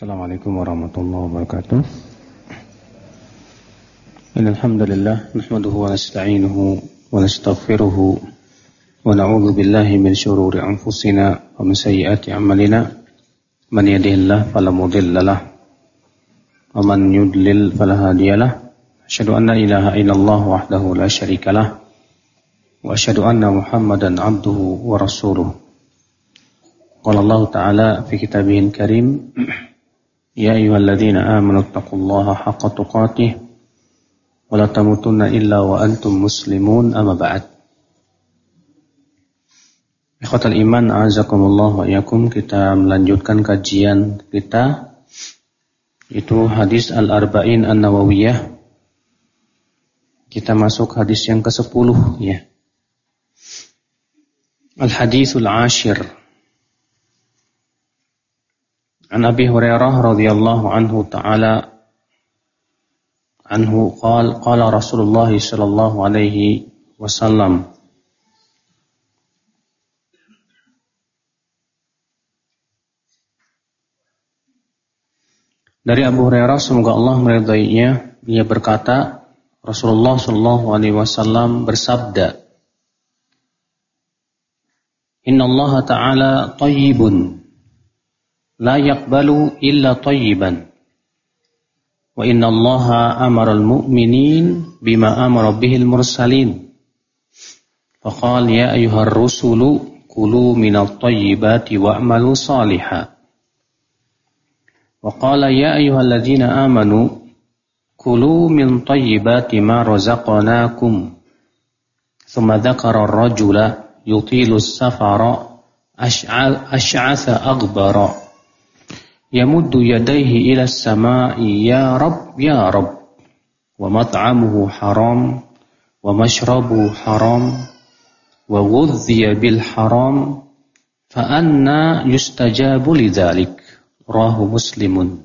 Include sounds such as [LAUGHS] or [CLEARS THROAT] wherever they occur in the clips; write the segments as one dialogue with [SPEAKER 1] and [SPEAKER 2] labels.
[SPEAKER 1] Assalamualaikum warahmatullahi wabarakatuh. Innal hamdalillah nahmaduhu wa nasta'inuhu wa nastaghfiruhu wa na'udzu billahi min shururi anfusina wa min sayyiati a'malina. Man yahdihillahu fala mudilla lahu wa man yudlil fala hadiyalah. Asyhadu an la ilaha illallah wahdahu la syarika lah wa asyhadu anna Muhammadan abduhu wa rasuluh. Qala Allah Ta'ala fi kitabihil karim [CLEARS THROAT] يا أيها الذين آمنوا اتقوا الله حق تقاته ولا تموتن إلا وأنتم مسلمون أما بعد Ikhwatal iman azakumullah wa iyakum kita melanjutkan kajian kita itu hadis Al-Arba'in An-Nawawiyah kita masuk hadis yang ke-10 ya Al-Hadisul Ashir عن أبي هريرة رضي الله عنه تعالى عنه قال قال رسول الله صلى الله عليه وسلم Dari Abu Hurairah semoga Allah meridainya, dia berkata, Rasulullah Shallallahu alaihi wasallam bersabda, "Inna Allah Ta'ala tayyibun لا يقبل إلا طيبا. وإن الله أمر المؤمنين بما أمر به المرسلين. فقال يا أيها الرسل كلوا من الطيبات واعملوا صالحا. وقال يا أيها الذين آمنوا كلوا من طيبات ما رزقناكم. ثم ذكر الرجل يطيل السفر أشعث أغبر. yamuddu yadaihi ila samai ya rab ya rab wa mat'amuhu haram wa mashrabuhu haram wa ghudhiya bil haram fa anna yustajabu lidzalik rahu muslimun.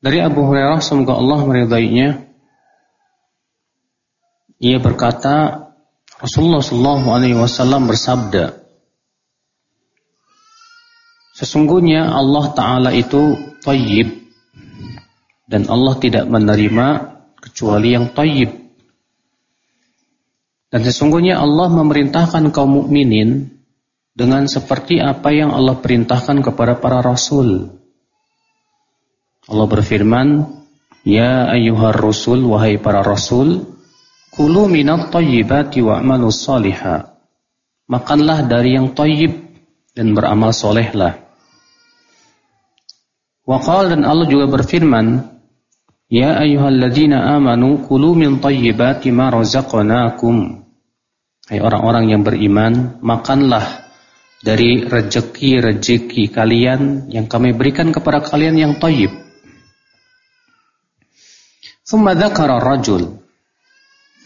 [SPEAKER 1] Dari Abu Hurairah semoga Allah meridainya. Ia berkata Rasulullah sallallahu alaihi wasallam bersabda Sesungguhnya Allah Ta'ala itu tayyib. Dan Allah tidak menerima kecuali yang tayyib. Dan sesungguhnya Allah memerintahkan kaum mukminin dengan seperti apa yang Allah perintahkan kepada para rasul. Allah berfirman, Ya ayyuhar rusul, wahai para rasul, kulu minat tayyibati wa'malu salihah. Makanlah dari yang tayyib dan beramal solehlah. Waqal dan Allah juga berfirman, Ya ayyuhalladzina amanu kulu min tayyibati ma razaqnakum. Hai orang-orang yang beriman, makanlah dari rejeki-rejeki kalian yang kami berikan kepada kalian yang tayyib. Thumma dzakara rajul.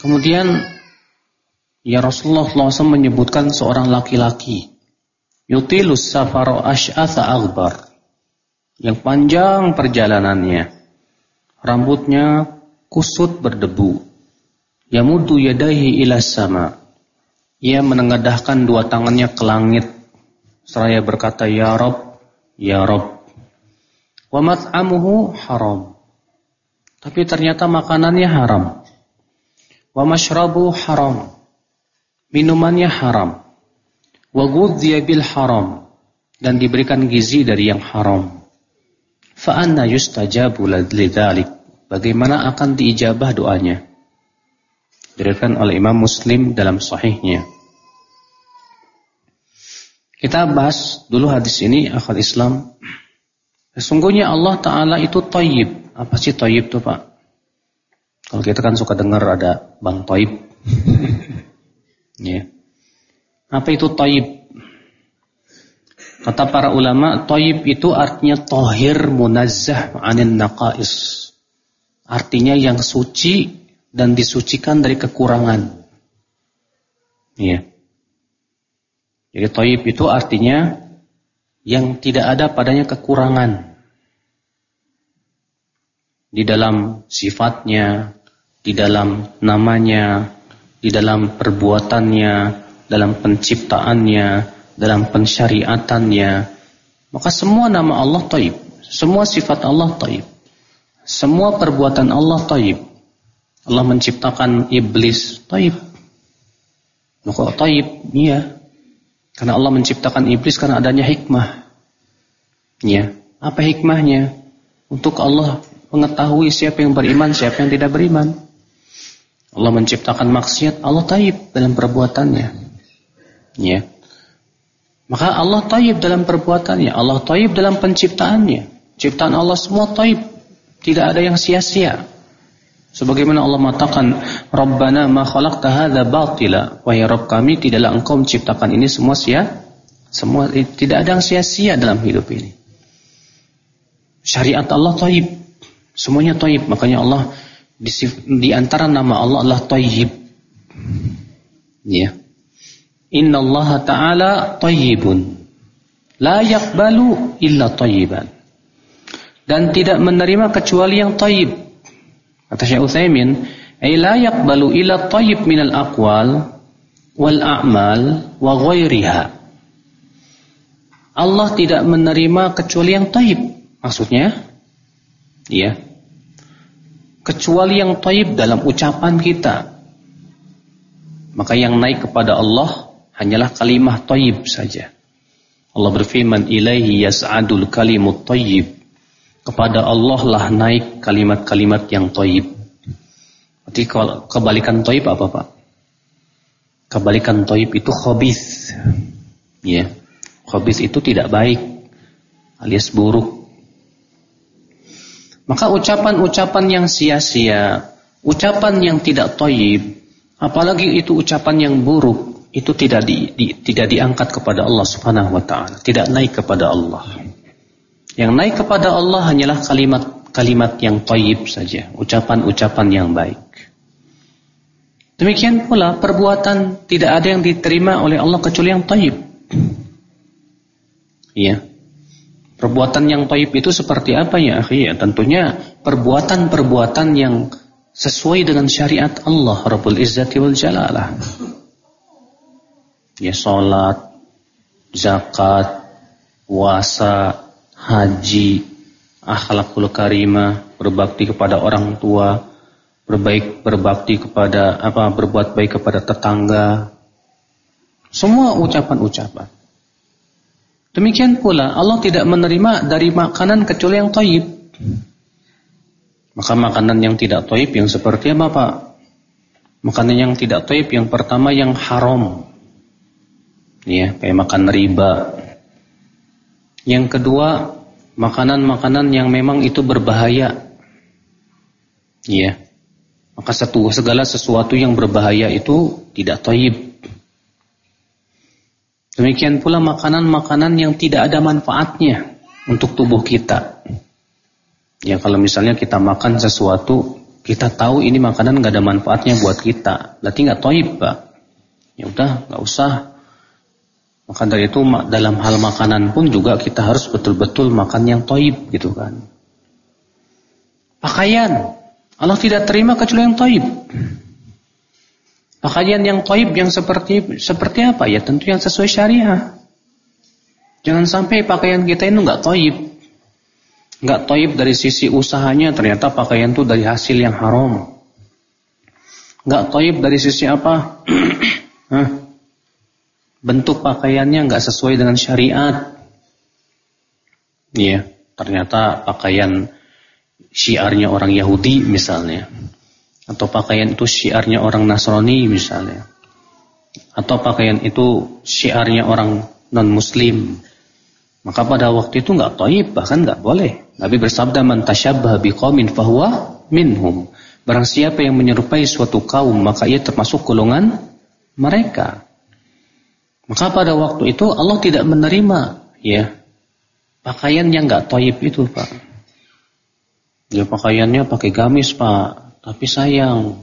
[SPEAKER 1] Kemudian ya Rasulullah SAW menyebutkan seorang laki-laki. Yutilus safaru ash'atha aghbar yang panjang perjalanannya. Rambutnya kusut berdebu. Yamudu yadaihi ila sama. Ia menengadahkan dua tangannya ke langit. Seraya berkata, Ya Rob, Ya Rob. Wa mat'amuhu haram. Tapi ternyata makanannya haram. Wa mashrabu haram. Minumannya haram. Wa bil haram. Dan diberikan gizi dari yang haram. Fa'anna yustajabu lidzalik. Bagaimana akan diijabah doanya? Diriwayatkan oleh Imam Muslim dalam sahihnya. Kita bahas dulu hadis ini akal Islam. Sesungguhnya Allah Ta'ala itu tayyib. Apa sih tayyib itu Pak? Kalau kita kan suka dengar ada Bang Tayyib. [LAUGHS] ya. Apa itu tayyib? Kata para ulama, toyib itu artinya tohir munazzah anin naqais. Artinya yang suci dan disucikan dari kekurangan. Iya. Jadi toyib itu artinya yang tidak ada padanya kekurangan. Di dalam sifatnya, di dalam namanya, di dalam perbuatannya, dalam penciptaannya, dalam pensyariatannya, Maka semua nama Allah taib. Semua sifat Allah taib. Semua perbuatan Allah taib. Allah menciptakan iblis taib. Maka taib, iya. Karena Allah menciptakan iblis karena adanya hikmah. Ya, apa hikmahnya? Untuk Allah mengetahui siapa yang beriman, siapa yang tidak beriman. Allah menciptakan maksiat, Allah taib dalam perbuatannya. Ya. Maka Allah taib dalam perbuatannya, Allah taib dalam penciptaannya. Ciptaan Allah semua taib, tidak ada yang sia-sia. Sebagaimana Allah mengatakan, Rabbana ma khalaqta hadza batila. Wahai Rabb kami, tidaklah engkau menciptakan ini semua sia. Semua tidak ada yang sia-sia dalam hidup ini. Syariat Allah taib. Semuanya taib. Makanya Allah di, antara nama Allah adalah taib. Ya. Inna Allah Ta'ala tayyibun. La yakbalu illa tayyiban. Dan tidak menerima kecuali yang tayyib. Kata Syekh Utsaimin, "Ai la yakbalu illa tayyib minal aqwal wal a'mal wa ghairiha." Allah tidak menerima kecuali yang tayyib. Maksudnya, ya. Kecuali yang tayyib dalam ucapan kita. Maka yang naik kepada Allah hanyalah kalimah tayyib saja. Allah berfirman ilaihi yas'adul kalimut tayyib. Kepada Allah lah naik kalimat-kalimat yang tayyib. Berarti kebalikan tayyib apa Pak? Kebalikan tayyib itu khabith. Ya. Khabith itu tidak baik alias buruk. Maka ucapan-ucapan yang sia-sia, ucapan yang tidak tayyib, apalagi itu ucapan yang buruk, itu tidak di, di, tidak diangkat kepada Allah Subhanahu wa taala, tidak naik kepada Allah. Yang naik kepada Allah hanyalah kalimat-kalimat yang thayyib saja, ucapan-ucapan yang baik. Demikian pula perbuatan tidak ada yang diterima oleh Allah kecuali yang thayyib. Iya. Perbuatan yang thayyib itu seperti apa ya, akhi? Ya, tentunya perbuatan-perbuatan yang sesuai dengan syariat Allah Rabbul Izzati wal Jalalah ya sholat, zakat, puasa, haji, akhlakul karimah, berbakti kepada orang tua, berbaik berbakti kepada apa berbuat baik kepada tetangga. Semua ucapan-ucapan. Demikian pula Allah tidak menerima dari makanan kecuali yang taib. Maka makanan yang tidak taib yang seperti apa Pak? Makanan yang tidak taib yang pertama yang haram ya kayak makan riba. Yang kedua, makanan-makanan yang memang itu berbahaya. Ya. Maka satu segala sesuatu yang berbahaya itu tidak taib. Demikian pula makanan-makanan yang tidak ada manfaatnya untuk tubuh kita. Ya kalau misalnya kita makan sesuatu, kita tahu ini makanan nggak ada manfaatnya buat kita, berarti nggak taib, Pak. Ya udah, nggak usah maka dari itu dalam hal makanan pun juga kita harus betul-betul makan yang toib gitu kan. Pakaian Allah tidak terima kecuali yang toib. Pakaian yang toib yang seperti seperti apa ya tentu yang sesuai syariah. Jangan sampai pakaian kita itu nggak toib, nggak toib dari sisi usahanya ternyata pakaian itu dari hasil yang haram. Nggak toib dari sisi apa? [CLEARS THROAT] bentuk pakaiannya nggak sesuai dengan syariat. Iya, ternyata pakaian syiarnya orang Yahudi misalnya. Atau pakaian itu syiarnya orang Nasrani misalnya. Atau pakaian itu syiarnya orang non-muslim. Maka pada waktu itu nggak toib, bahkan nggak boleh. Nabi bersabda, "Man tasyabbah biqaumin fahuwa minhum." Barang siapa yang menyerupai suatu kaum, maka ia termasuk golongan mereka. Maka pada waktu itu Allah tidak menerima ya pakaian yang nggak toib itu pak. Ya pakaiannya pakai gamis pak, tapi sayang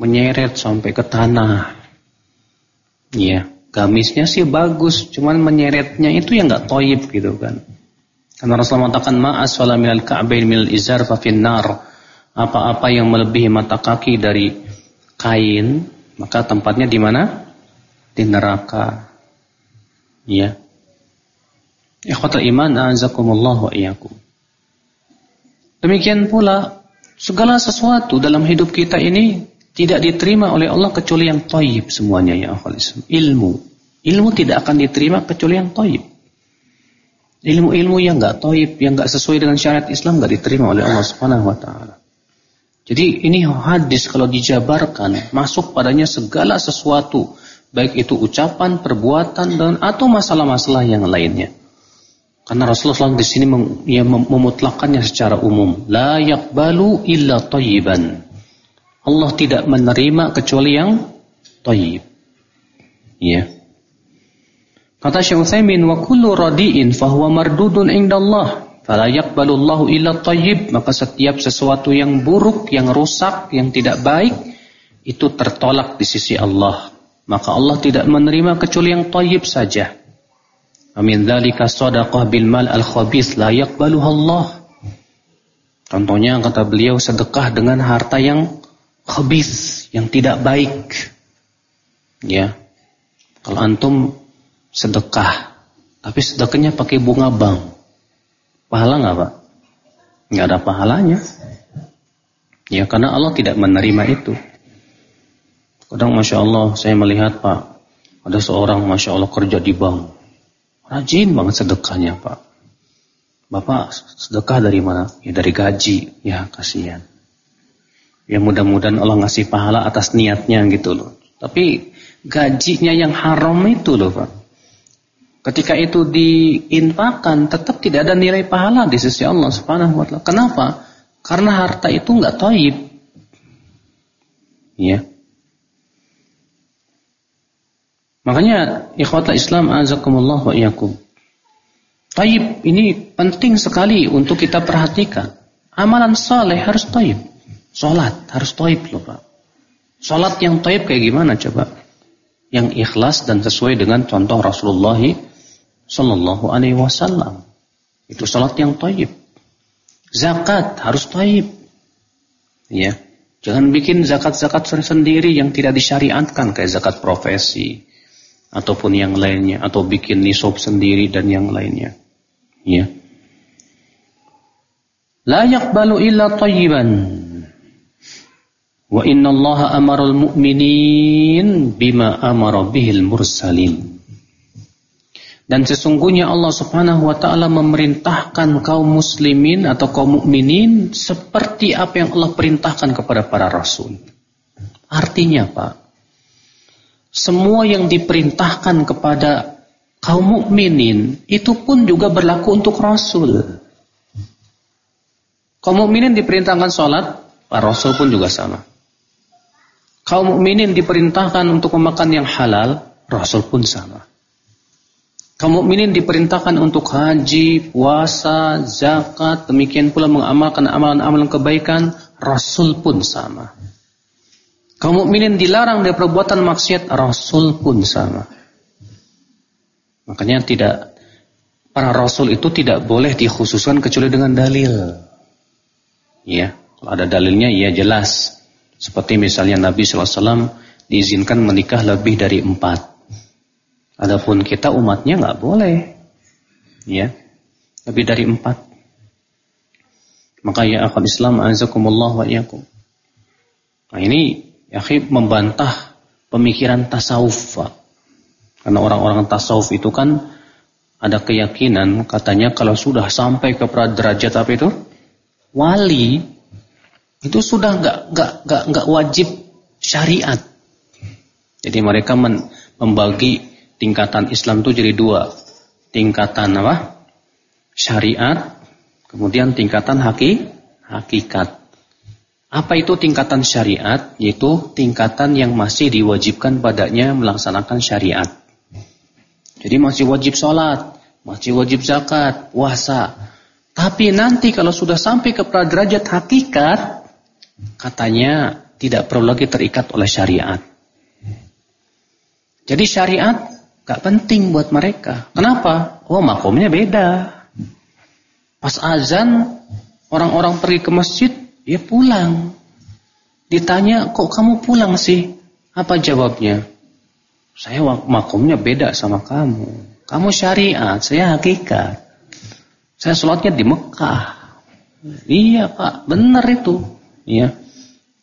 [SPEAKER 1] menyeret sampai ke tanah. Ya gamisnya sih bagus, cuman menyeretnya itu yang nggak toib gitu kan. Karena Rasulullah mengatakan wala minal ka'bain minal izar fa nar. Apa-apa yang melebihi mata kaki dari kain, maka tempatnya di mana? Di neraka. Ya. Ikhwatul iman azakumullah wa iyyakum. Demikian pula segala sesuatu dalam hidup kita ini tidak diterima oleh Allah kecuali yang taib semuanya ya akhwal Ilmu. Ilmu tidak akan diterima kecuali yang taib. Ilmu-ilmu yang enggak taib, yang enggak sesuai dengan syariat Islam enggak diterima oleh Allah Subhanahu wa taala. Jadi ini hadis kalau dijabarkan masuk padanya segala sesuatu baik itu ucapan, perbuatan dan atau masalah-masalah yang lainnya. Karena Rasulullah di sini mem, ya, memutlakannya secara umum. La yakbalu illa tayyiban. Allah tidak menerima kecuali yang tayyib. Ya. Kata Syekh Utsaimin wa kullu radiin fahuwa mardudun indallah. Fala yaqbalullahu illa tayyib. Maka setiap sesuatu yang buruk, yang rusak, yang tidak baik itu tertolak di sisi Allah. Maka Allah tidak menerima kecuali yang tayyib saja. Amin dzalika shadaqah bil mal al khabith la yaqbaluha Allah. Contohnya kata beliau sedekah dengan harta yang khabith, yang tidak baik. Ya. Kalau antum sedekah, tapi sedekahnya pakai bunga bank. Pahala nggak Pak? Nggak ada pahalanya. Ya karena Allah tidak menerima itu. Kadang Masya Allah saya melihat Pak, ada seorang Masya Allah kerja di bank. Rajin banget sedekahnya Pak. Bapak sedekah dari mana? Ya dari gaji. Ya kasihan. Ya mudah-mudahan Allah ngasih pahala atas niatnya gitu loh. Tapi gajinya yang haram itu loh Pak. Ketika itu diinfakkan tetap tidak ada nilai pahala di sisi Allah Subhanahu wa taala. Kenapa? Karena harta itu enggak taib. Ya. Makanya ikhwata Islam azakumullah wa iyyakum. Taib ini penting sekali untuk kita perhatikan. Amalan saleh harus taib. Salat harus taib loh Pak. Salat yang taib kayak gimana coba? Yang ikhlas dan sesuai dengan contoh Rasulullah sallallahu alaihi wasallam. Itu salat yang taib. Zakat harus taib. Ya. Jangan bikin zakat-zakat sendiri yang tidak disyariatkan kayak zakat profesi ataupun yang lainnya atau bikin nisab sendiri dan yang lainnya. Ya. La yaqbalu illa tayyiban. Wa inna Allah amara al-mu'minin bima amara bihil mursalin. Dan sesungguhnya Allah Subhanahu wa taala memerintahkan kaum muslimin atau kaum mukminin seperti apa yang Allah perintahkan kepada para rasul. Artinya, Pak, semua yang diperintahkan kepada kaum mukminin itu pun juga berlaku untuk rasul. Kaum mukminin diperintahkan sholat, para rasul pun juga sama. Kaum mukminin diperintahkan untuk memakan yang halal, rasul pun sama. Kaum mukminin diperintahkan untuk haji, puasa, zakat, demikian pula mengamalkan amalan-amalan kebaikan, rasul pun sama. Kaum mukminin dilarang dari perbuatan maksiat, Rasul pun sama. Makanya tidak para rasul itu tidak boleh dikhususkan kecuali dengan dalil. Ya, kalau ada dalilnya ya jelas. Seperti misalnya Nabi SAW diizinkan menikah lebih dari empat. Adapun kita umatnya nggak boleh. Ya, lebih dari empat. Maka ya akhwat Islam azakumullah wa iyakum. Nah ini ya membantah pemikiran tasawuf. Karena orang-orang tasawuf itu kan ada keyakinan katanya kalau sudah sampai ke derajat apa itu wali itu sudah nggak nggak nggak nggak wajib syariat. Jadi mereka men, membagi tingkatan Islam itu jadi dua, tingkatan apa? Syariat, kemudian tingkatan haki, hakikat. Apa itu tingkatan syariat? Yaitu tingkatan yang masih diwajibkan padanya melaksanakan syariat. Jadi masih wajib sholat, masih wajib zakat, puasa. Tapi nanti kalau sudah sampai ke derajat hakikat, katanya tidak perlu lagi terikat oleh syariat. Jadi syariat gak penting buat mereka. Kenapa? Oh makomnya beda. Pas azan, orang-orang pergi ke masjid, dia pulang. Ditanya, kok kamu pulang sih? Apa jawabnya? Saya makomnya beda sama kamu. Kamu syariat, saya hakikat. Saya sholatnya di Mekah. Iya pak, benar itu. Iya.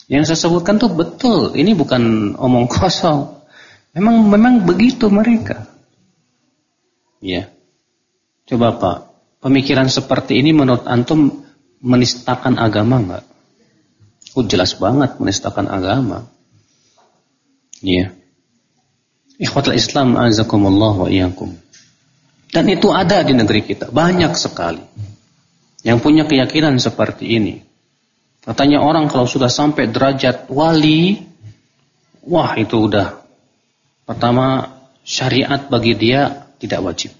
[SPEAKER 1] Yang saya sebutkan tuh betul. Ini bukan omong [LAUGHS] kosong. Memang memang begitu mereka. Iya. Coba pak, pemikiran seperti ini menurut antum menistakan agama enggak? Oh jelas banget menistakan agama. Iya. Ikhwatul Islam azakumullah wa iyyakum. Dan itu ada di negeri kita, banyak sekali. Yang punya keyakinan seperti ini. Katanya orang kalau sudah sampai derajat wali, wah itu udah pertama syariat bagi dia tidak wajib.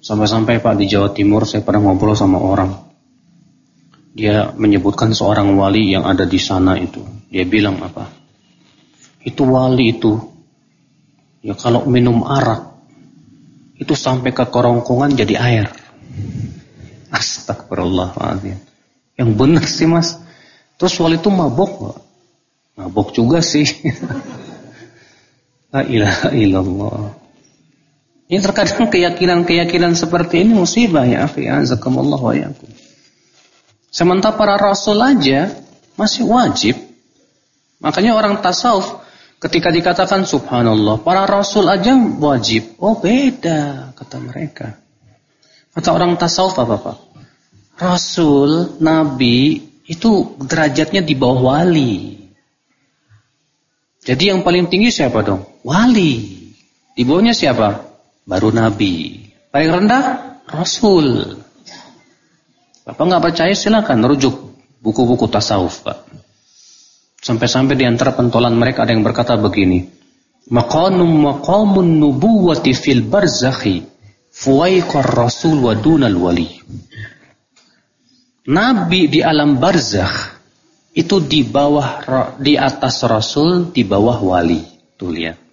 [SPEAKER 1] Sampai-sampai Pak di Jawa Timur saya pernah ngobrol sama orang. Dia menyebutkan seorang wali yang ada di sana itu. Dia bilang apa? Itu wali itu. Ya kalau minum arak itu sampai ke kerongkongan jadi air. Astagfirullahaladzim. Yang benar sih mas. Terus wali itu mabok Mabok juga sih. [LAUGHS] La ilaha illallah. Ini terkadang keyakinan-keyakinan seperti ini musibah ya azakumullah wa yakum. Sementara para rasul aja masih wajib. Makanya orang tasawuf Ketika dikatakan subhanallah, para rasul aja wajib. Oh beda, kata mereka. Kata orang tasawuf apa Pak? Rasul, nabi, itu derajatnya di bawah wali. Jadi yang paling tinggi siapa dong? Wali. Di bawahnya siapa? Baru nabi. Paling rendah? Rasul. Bapak nggak percaya silakan rujuk buku-buku tasawuf Pak. Sampai-sampai di antara pentolan mereka ada yang berkata begini. Maqanum maqamun nubuwati fil barzakhi fuwaiqar rasul wa dunal wali. Nabi di alam barzakh itu di bawah di atas rasul, di bawah wali. Tuh lihat.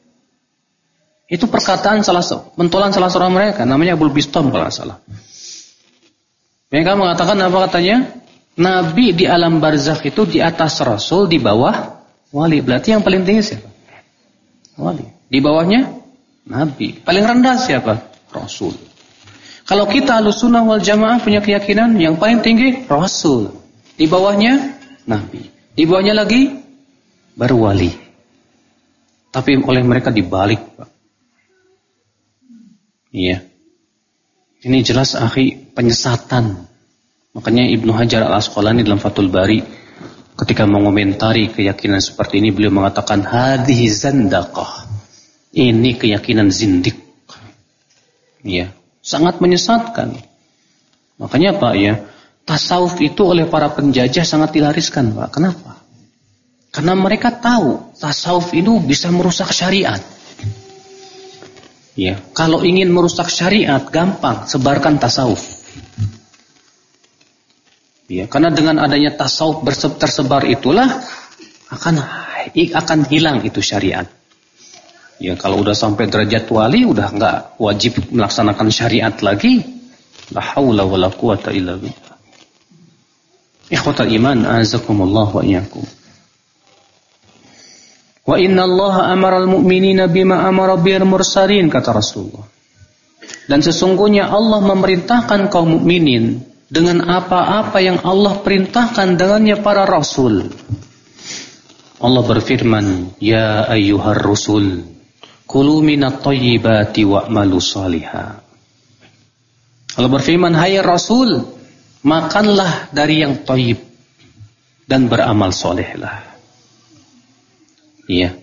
[SPEAKER 1] Itu perkataan salah pentolan salah seorang mereka namanya Abu Bistom kalau salah. Mereka mengatakan apa katanya? Nabi di alam barzakh itu di atas Rasul, di bawah wali. Berarti yang paling tinggi siapa? Wali. Di bawahnya Nabi. Paling rendah siapa? Rasul. Kalau kita alusunah wal jamaah punya keyakinan yang paling tinggi Rasul. Di bawahnya Nabi. Di bawahnya lagi baru wali. Tapi oleh mereka dibalik, Pak. Iya. Ini jelas akhi penyesatan Makanya Ibnu Hajar al-Asqalani dalam Fathul Bari ketika mengomentari keyakinan seperti ini beliau mengatakan hadhihi zandaqah. Ini keyakinan zindik. Ya, sangat menyesatkan. Makanya Pak ya, tasawuf itu oleh para penjajah sangat dilariskan, Pak. Kenapa? Karena mereka tahu tasawuf itu bisa merusak syariat. Ya, kalau ingin merusak syariat gampang, sebarkan tasawuf. Ya, karena dengan adanya tasawuf tersebar itulah akan akan hilang itu syariat. Ya, kalau udah sampai derajat wali udah nggak wajib melaksanakan syariat lagi. La haula wala quwata illa billah. Ikhwatal iman, azakumullah wa iyyakum. Wa inna Allah amara al-mu'minina bima amara mursalin kata Rasulullah. Dan sesungguhnya Allah memerintahkan kaum mukminin dengan apa-apa yang Allah perintahkan dengannya para rasul. Allah berfirman, "Ya ayyuhar rusul, kulu minat thayyibati wa'malu salihah." Allah berfirman, "Hai rasul, makanlah dari yang thayyib dan beramal solehlah." Iya.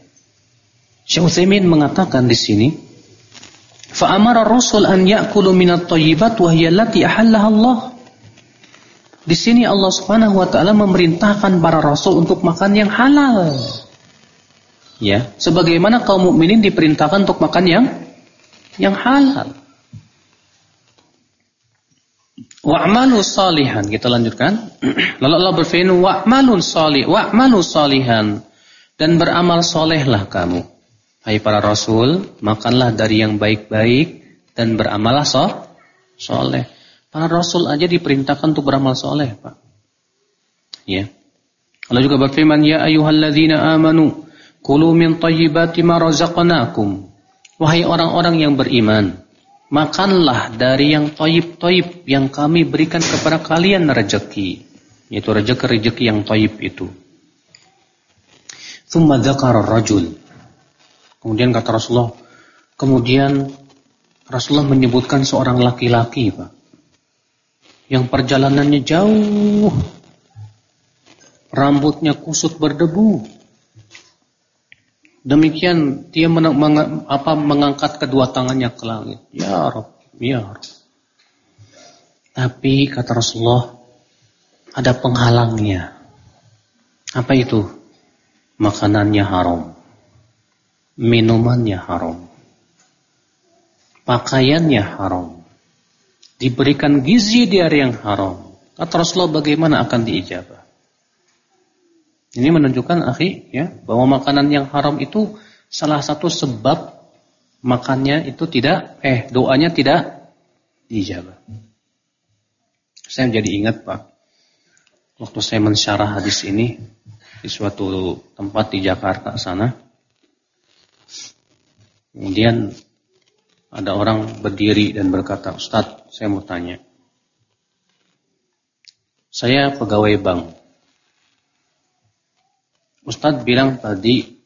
[SPEAKER 1] Syekh Utsaimin mengatakan di sini, "Fa amara rasul an ya'kulu minat thayyibat wa hiya allati ahallaha Allah." Di sini Allah Subhanahu wa taala memerintahkan para rasul untuk makan yang halal. Ya, sebagaimana kaum mukminin diperintahkan untuk makan yang yang halal. Wa'malu salihan. Kita lanjutkan. [CLEARS THROAT] Lalu Allah berfirman wa'malun salih, wa'malu salihan dan beramal solehlah kamu. Hai para rasul, makanlah dari yang baik-baik dan beramallah so, soleh. Para rasul aja diperintahkan untuk beramal soleh, Pak. Ya. Allah juga berfirman, Ya ayuhalladzina amanu, kulu min tayyibati ma razaqnakum. Wahai orang-orang yang beriman, makanlah dari yang toib-toib yang kami berikan kepada kalian rezeki. Yaitu rezeki-rezeki yang toib itu. Thumma dzakara rajul. Kemudian kata Rasulullah, kemudian Rasulullah menyebutkan seorang laki-laki, Pak. Yang perjalanannya jauh. Rambutnya kusut berdebu. Demikian dia apa, mengangkat kedua tangannya ke langit. Ya Rob, ya Rob. Tapi kata Rasulullah, ada penghalangnya. Apa itu? Makanannya haram. Minumannya haram. Pakaiannya haram. Diberikan gizi di hari yang haram. Kata Rasulullah bagaimana akan diijabah? Ini menunjukkan akhi ya bahwa makanan yang haram itu salah satu sebab makannya itu tidak eh doanya tidak diijabah. Saya jadi ingat Pak waktu saya mensyarah hadis ini di suatu tempat di Jakarta sana. Kemudian ada orang berdiri dan berkata, Ustadz, saya mau tanya. Saya pegawai bank. Ustadz bilang tadi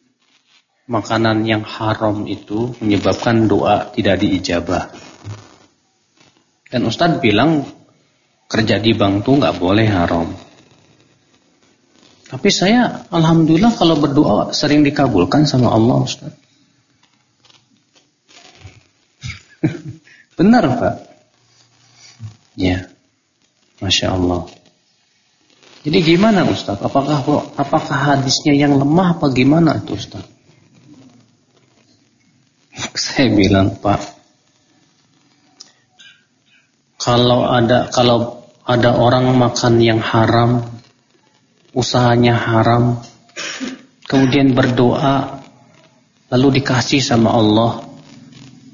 [SPEAKER 1] makanan yang haram itu menyebabkan doa tidak diijabah. Dan Ustadz bilang kerja di bank tuh nggak boleh haram. Tapi saya alhamdulillah kalau berdoa sering dikabulkan sama Allah Ustadz. [LAUGHS] Benar Pak? Ya. Masya Allah. Jadi gimana Ustaz? Apakah apakah hadisnya yang lemah apa gimana itu Ustaz? [LAUGHS] Saya bilang Pak, kalau ada kalau ada orang makan yang haram, usahanya haram, kemudian berdoa, lalu dikasih sama Allah,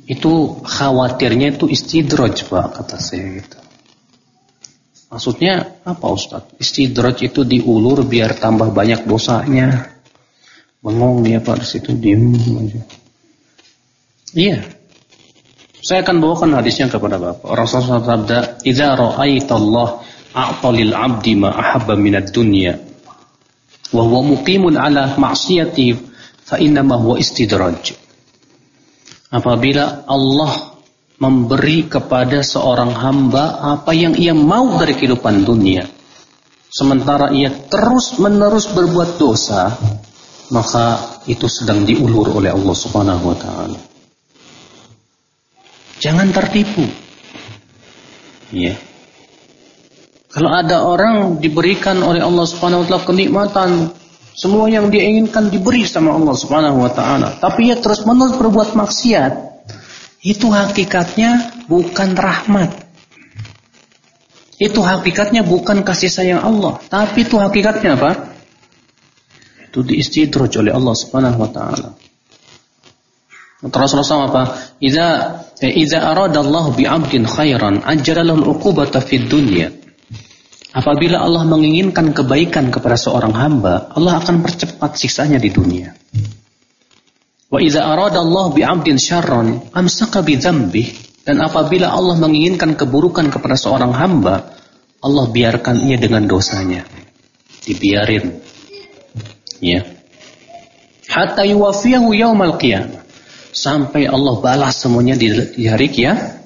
[SPEAKER 1] itu khawatirnya itu istidraj Pak kata saya gitu. Maksudnya apa Ustaz? Istidraj itu diulur biar tambah banyak dosanya. Bengong dia Pak di situ diem aja. Iya. Saya akan bawakan hadisnya kepada Bapak. Rasulullah sabda, "Idza a'ta lil 'abdi ma ahabba minad dunya wa huwa muqimun 'ala ma'siyati fa inna ma huwa istidraj." Apabila Allah memberi kepada seorang hamba apa yang ia mau dari kehidupan dunia. Sementara ia terus menerus berbuat dosa, maka itu sedang diulur oleh Allah Subhanahu wa taala. Jangan tertipu. Ya. Kalau ada orang diberikan oleh Allah Subhanahu wa taala kenikmatan, semua yang dia inginkan diberi sama Allah Subhanahu wa taala, tapi ia terus-menerus berbuat maksiat, itu hakikatnya bukan rahmat. Itu hakikatnya bukan kasih sayang Allah, tapi itu hakikatnya apa? Itu diistidraj oleh Allah Subhanahu wa taala. Rasulullah SAW apa? Iza eh, iza arada Allah bi 'abdin khairan ajjala lahu al-uqubata fid dunya. Apabila Allah menginginkan kebaikan kepada seorang hamba, Allah akan percepat siksanya di dunia. Wa idza arada Allah bi 'abdin syarran amsaka bi dzambih dan apabila Allah menginginkan keburukan kepada seorang hamba, Allah biarkan ia dengan dosanya. Dibiarin. Ya. Hatta yuwafiyahu yaumal qiyamah. Sampai Allah balas semuanya di hari kiamat.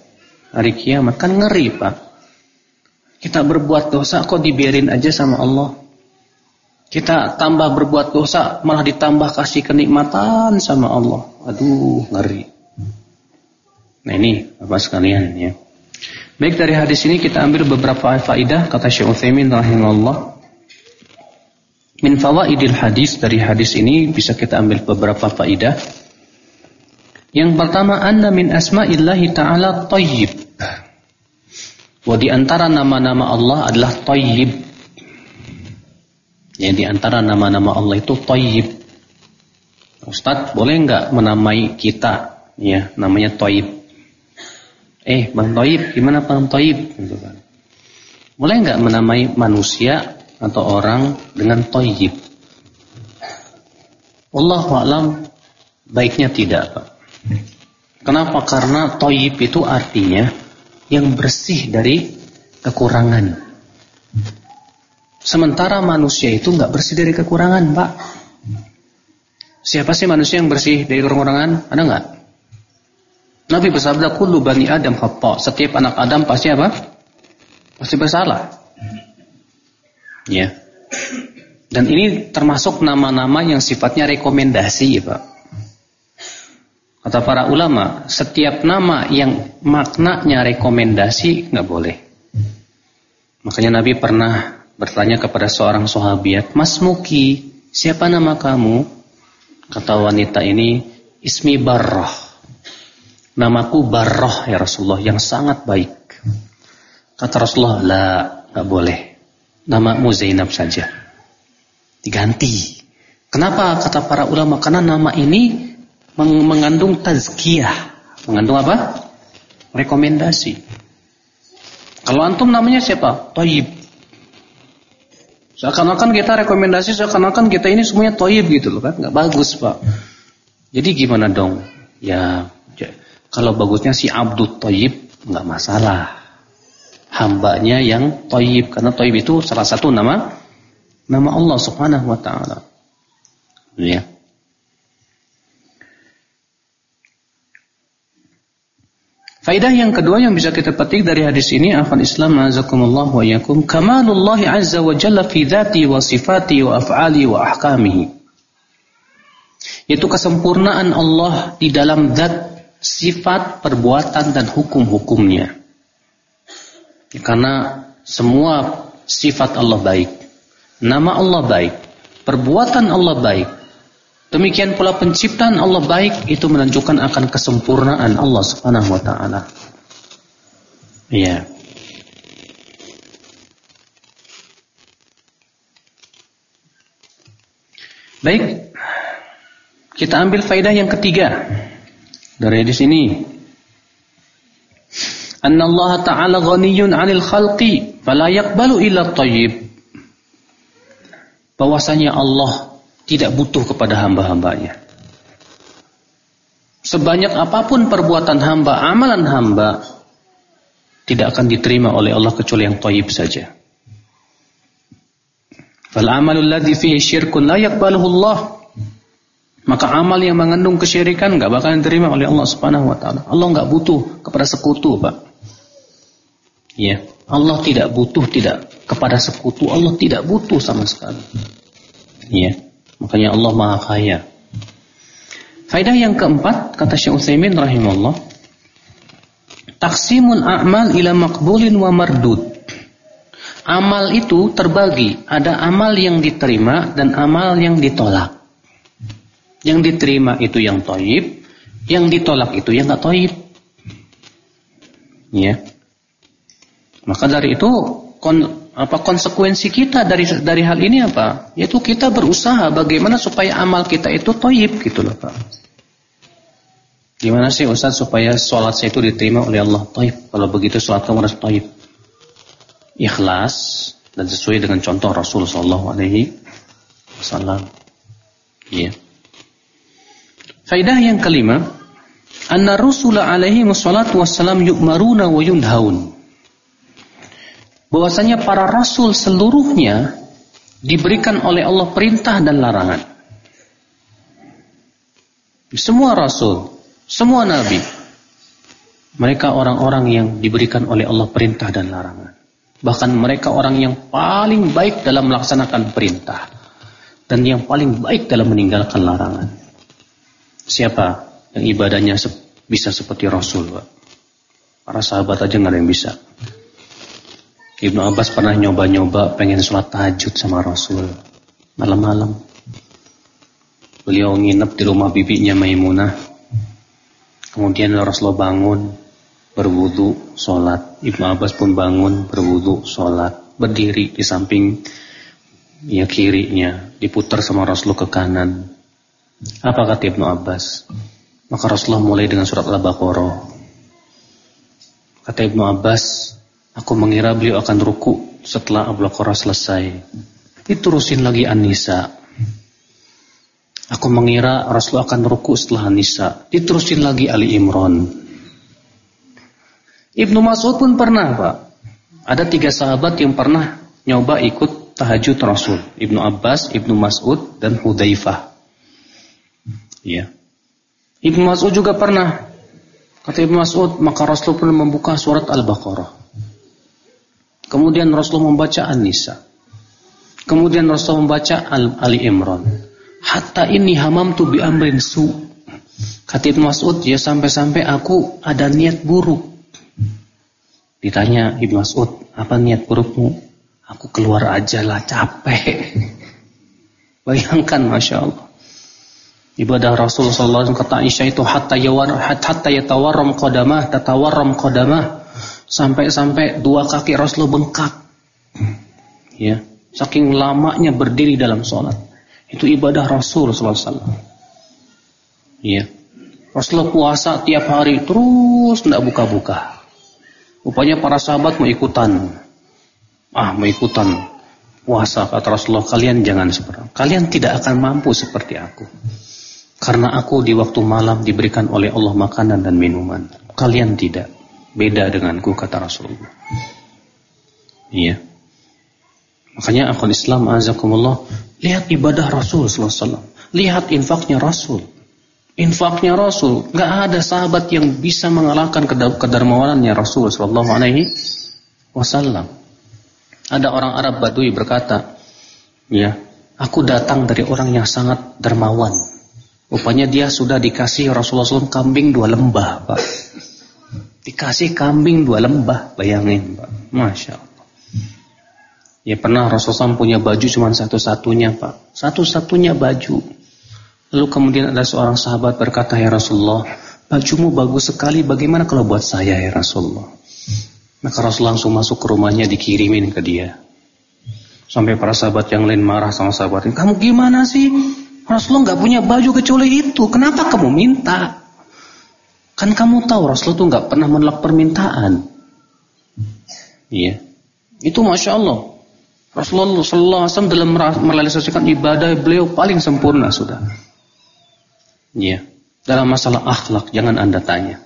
[SPEAKER 1] Hari kiamat kan ngeri, Pak. Kita berbuat dosa kok dibiarin aja sama Allah. Kita tambah berbuat dosa, malah ditambah kasih kenikmatan sama Allah. Aduh, ngeri. Nah ini, apa sekalian ya. Baik dari hadis ini kita ambil beberapa faidah kata Syekh Utsaimin rahimahullah. Min fawaidil hadis dari hadis ini bisa kita ambil beberapa faidah. Yang pertama, anna min asma'illahi ta'ala tayyib. Wa di antara nama-nama Allah adalah tayyib. Ya di antara nama-nama Allah itu Toyib. Ustadz boleh nggak menamai kita ya namanya Toyib? Eh Bang Toyib gimana Bang Toyib? Gitu kan. Boleh nggak menamai manusia atau orang dengan Toyib? Allah alam baiknya tidak Pak. Kenapa? Karena toyib itu artinya yang bersih dari kekurangan. Sementara manusia itu nggak bersih dari kekurangan, Pak. Siapa sih manusia yang bersih dari kekurangan? Ada nggak? Nabi bersabda, "Kullu bani Adam khata." Setiap anak Adam pasti apa? Pasti bersalah. Ya. Dan ini termasuk nama-nama yang sifatnya rekomendasi, Pak. Kata para ulama, setiap nama yang maknanya rekomendasi nggak boleh. Makanya Nabi pernah bertanya kepada seorang sahabat, Mas Muki, siapa nama kamu? Kata wanita ini, Ismi Barrah. Namaku Barrah ya Rasulullah, yang sangat baik. Kata Rasulullah, lah, nggak boleh. Namamu Zainab saja. Diganti. Kenapa kata para ulama? Karena nama ini mengandung tazkiyah. Mengandung apa? Rekomendasi. Kalau antum namanya siapa? Toyib. Seakan-akan kita rekomendasi, seakan-akan kita ini semuanya toyib gitu loh kan, nggak bagus pak. Jadi gimana dong? Ya, ya kalau bagusnya si Abdul Toyib nggak masalah. Hambanya yang toyib, karena toyib itu salah satu nama nama Allah Subhanahu Wa Taala. Ya. Faidah yang kedua yang bisa kita petik dari hadis ini afan Islam azakumullah wa yakum kamalullah azza wa jalla fi dzati wa sifati wa af'ali wa ahkamihi. Yaitu kesempurnaan Allah di dalam zat, sifat, perbuatan dan hukum-hukumnya. Karena semua sifat Allah baik, nama Allah baik, perbuatan Allah baik, Demikian pula penciptaan Allah baik itu menunjukkan akan kesempurnaan Allah Subhanahu wa taala. Iya. Baik. Kita ambil faedah yang ketiga dari di sini. Anna Allah Ta'ala ghaniyun 'anil khalqi fala yaqbalu illa thayyib. Bahwasanya Allah tidak butuh kepada hamba-hambanya. Sebanyak apa pun perbuatan hamba, amalan hamba, tidak akan diterima oleh Allah kecuali yang toyib saja. Fal amalul ladzi fihi syirkun la Allah. Maka amal yang mengandung kesyirikan enggak bakal diterima oleh Allah Subhanahu wa taala. Allah enggak butuh kepada sekutu, Pak. Ya, Allah tidak butuh tidak kepada sekutu, Allah tidak butuh sama sekali. Ya. Makanya Allah Maha Kaya. Faidah yang keempat kata Syekh Utsaimin rahimahullah, taksimul a'mal ila maqbulin wa mardud. Amal itu terbagi, ada amal yang diterima dan amal yang ditolak. Yang diterima itu yang toib, yang ditolak itu yang nggak toib. Ya. Maka dari itu apa konsekuensi kita dari dari hal ini apa? Yaitu kita berusaha bagaimana supaya amal kita itu toyib gitu loh Pak. Gimana sih Ustaz supaya sholat saya itu diterima oleh Allah toyib? Kalau begitu sholat kamu harus toyib. Ikhlas dan sesuai dengan contoh Rasul Sallallahu Alaihi Wasallam. Iya. Faidah yang kelima, anna Rasul alaihi wassalatu wassalam yu'maruna wa yunhaun bahwasanya para rasul seluruhnya diberikan oleh Allah perintah dan larangan. Semua rasul, semua nabi, mereka orang-orang yang diberikan oleh Allah perintah dan larangan. Bahkan mereka orang yang paling baik dalam melaksanakan perintah dan yang paling baik dalam meninggalkan larangan. Siapa yang ibadahnya bisa seperti Rasul? Para sahabat aja nggak ada yang bisa. Ibnu Abbas pernah nyoba-nyoba pengen sholat tahajud sama Rasul malam-malam. Beliau nginep di rumah bibinya Maimunah. Kemudian Rasulullah bangun, berwudu, sholat. Ibnu Abbas pun bangun, berwudu, sholat. Berdiri di samping ya kirinya, diputar sama Rasulullah ke kanan. Apa kata Ibnu Abbas? Maka Rasulullah mulai dengan surat Al-Baqarah. Kata Ibnu Abbas, Aku mengira beliau akan ruku setelah Abu Baqarah selesai. Diterusin lagi An-Nisa. Aku mengira Rasulullah akan ruku setelah Nisa. Diterusin lagi Ali Imran. Ibnu Mas'ud pun pernah, Pak. Ada tiga sahabat yang pernah nyoba ikut tahajud Rasul. Ibnu Abbas, Ibnu Mas'ud, dan Hudzaifah. Ya. Ibnu Mas'ud juga pernah. Kata Ibnu Mas'ud, maka Rasul pun membuka surat Al-Baqarah. Kemudian Rasul membaca An-Nisa. Kemudian Rasul membaca Al Ali Imran. Hatta ini hamam tu bi amrin su. Kata Mas'ud, ya sampai-sampai aku ada niat buruk. Ditanya Ibnu Mas'ud, apa niat burukmu? Aku keluar aja lah, capek. [LAUGHS] Bayangkan, Masya Allah. Ibadah Rasulullah SAW kata Aisyah itu hatta yawar hatta yatawarram qadamah tatawarram qadamah sampai-sampai dua kaki Rasulullah bengkak. Ya, saking lamanya berdiri dalam sholat. Itu ibadah Rasul SAW. Iya. Rasulullah puasa tiap hari terus tidak buka-buka. Rupanya para sahabat mau ikutan. Ah, mau ikutan puasa kata Rasulullah. Kalian jangan seperti Kalian tidak akan mampu seperti aku. Karena aku di waktu malam diberikan oleh Allah makanan dan minuman. Kalian tidak. Beda denganku kata Rasulullah. Iya. Makanya akal Islam azakumullah Lihat ibadah Rasul SAW. Lihat infaknya Rasul. Infaknya Rasul. Gak ada sahabat yang bisa mengalahkan kedermawanannya Rasul Sallallahu Alaihi Wasallam. Ada orang Arab Badui berkata, ya, aku datang dari orang yang sangat dermawan. Rupanya dia sudah dikasih Rasulullah SAW kambing dua lembah, Pak. Dikasih kambing dua lembah, bayangin, Pak. Masya Allah. Ya pernah Rasulullah SAW punya baju cuma satu-satunya Pak. Satu-satunya baju. Lalu kemudian ada seorang sahabat berkata, Ya Rasulullah, bajumu bagus sekali, bagaimana kalau buat saya ya Rasulullah? Maka Rasulullah langsung masuk ke rumahnya dikirimin ke dia. Sampai para sahabat yang lain marah sama sahabat ini. Kamu gimana sih? Rasulullah nggak punya baju kecuali itu. Kenapa kamu minta? Kan kamu tahu Rasulullah tuh nggak pernah menolak permintaan. Iya. Itu Masya Allah. Rasulullah sallallahu alaihi wasallam dalam merealisasikan ibadah beliau paling sempurna sudah. Ya. Dalam masalah akhlak jangan Anda tanya.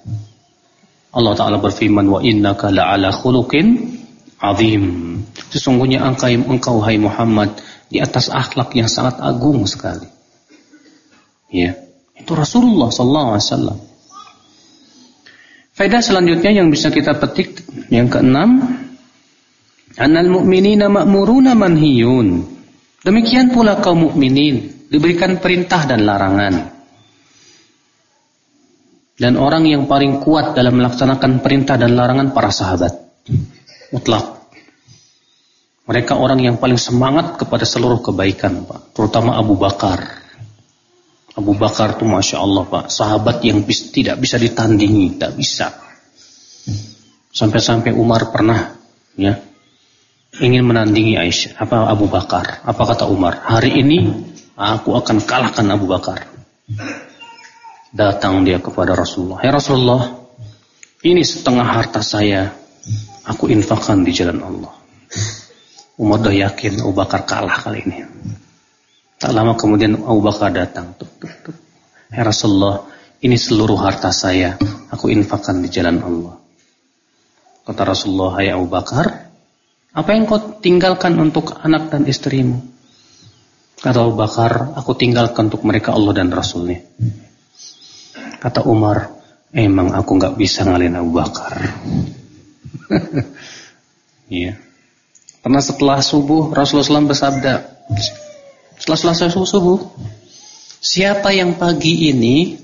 [SPEAKER 1] Allah taala berfirman wa innaka la'ala khuluqin azim. Sesungguhnya engkau engkau hai Muhammad di atas akhlak yang sangat agung sekali. Ya. Itu Rasulullah sallallahu alaihi wasallam. Faedah selanjutnya yang bisa kita petik yang keenam Annal mu'minina ma'muruna manhiyun. Demikian pula kaum mukminin diberikan perintah dan larangan. Dan orang yang paling kuat dalam melaksanakan perintah dan larangan para sahabat. Mutlak. Mereka orang yang paling semangat kepada seluruh kebaikan, Pak. Terutama Abu Bakar. Abu Bakar itu Masya Allah, Pak. Sahabat yang bis, tidak bisa ditandingi. Tidak bisa. Sampai-sampai Umar pernah ya ingin menandingi Aisyah, apa Abu Bakar. Apa kata Umar? Hari ini aku akan kalahkan Abu Bakar. Datang dia kepada Rasulullah. Ya Rasulullah, ini setengah harta saya. Aku infakkan di jalan Allah. Umar dah yakin Abu Bakar kalah kali ini. Tak lama kemudian Abu Bakar datang. Tuk, tuk, tuk. Ya Rasulullah, ini seluruh harta saya. Aku infakkan di jalan Allah. Kata Rasulullah, Hai Abu Bakar, apa yang kau tinggalkan untuk anak dan istrimu? Kata Abu Bakar, aku tinggalkan untuk mereka Allah dan Rasulnya. Kata Umar, emang aku nggak bisa ngalahin Abu Bakar. [LAUGHS] Iya. Karena setelah subuh Rasulullah SAW bersabda, setelah selesai subuh, siapa yang pagi ini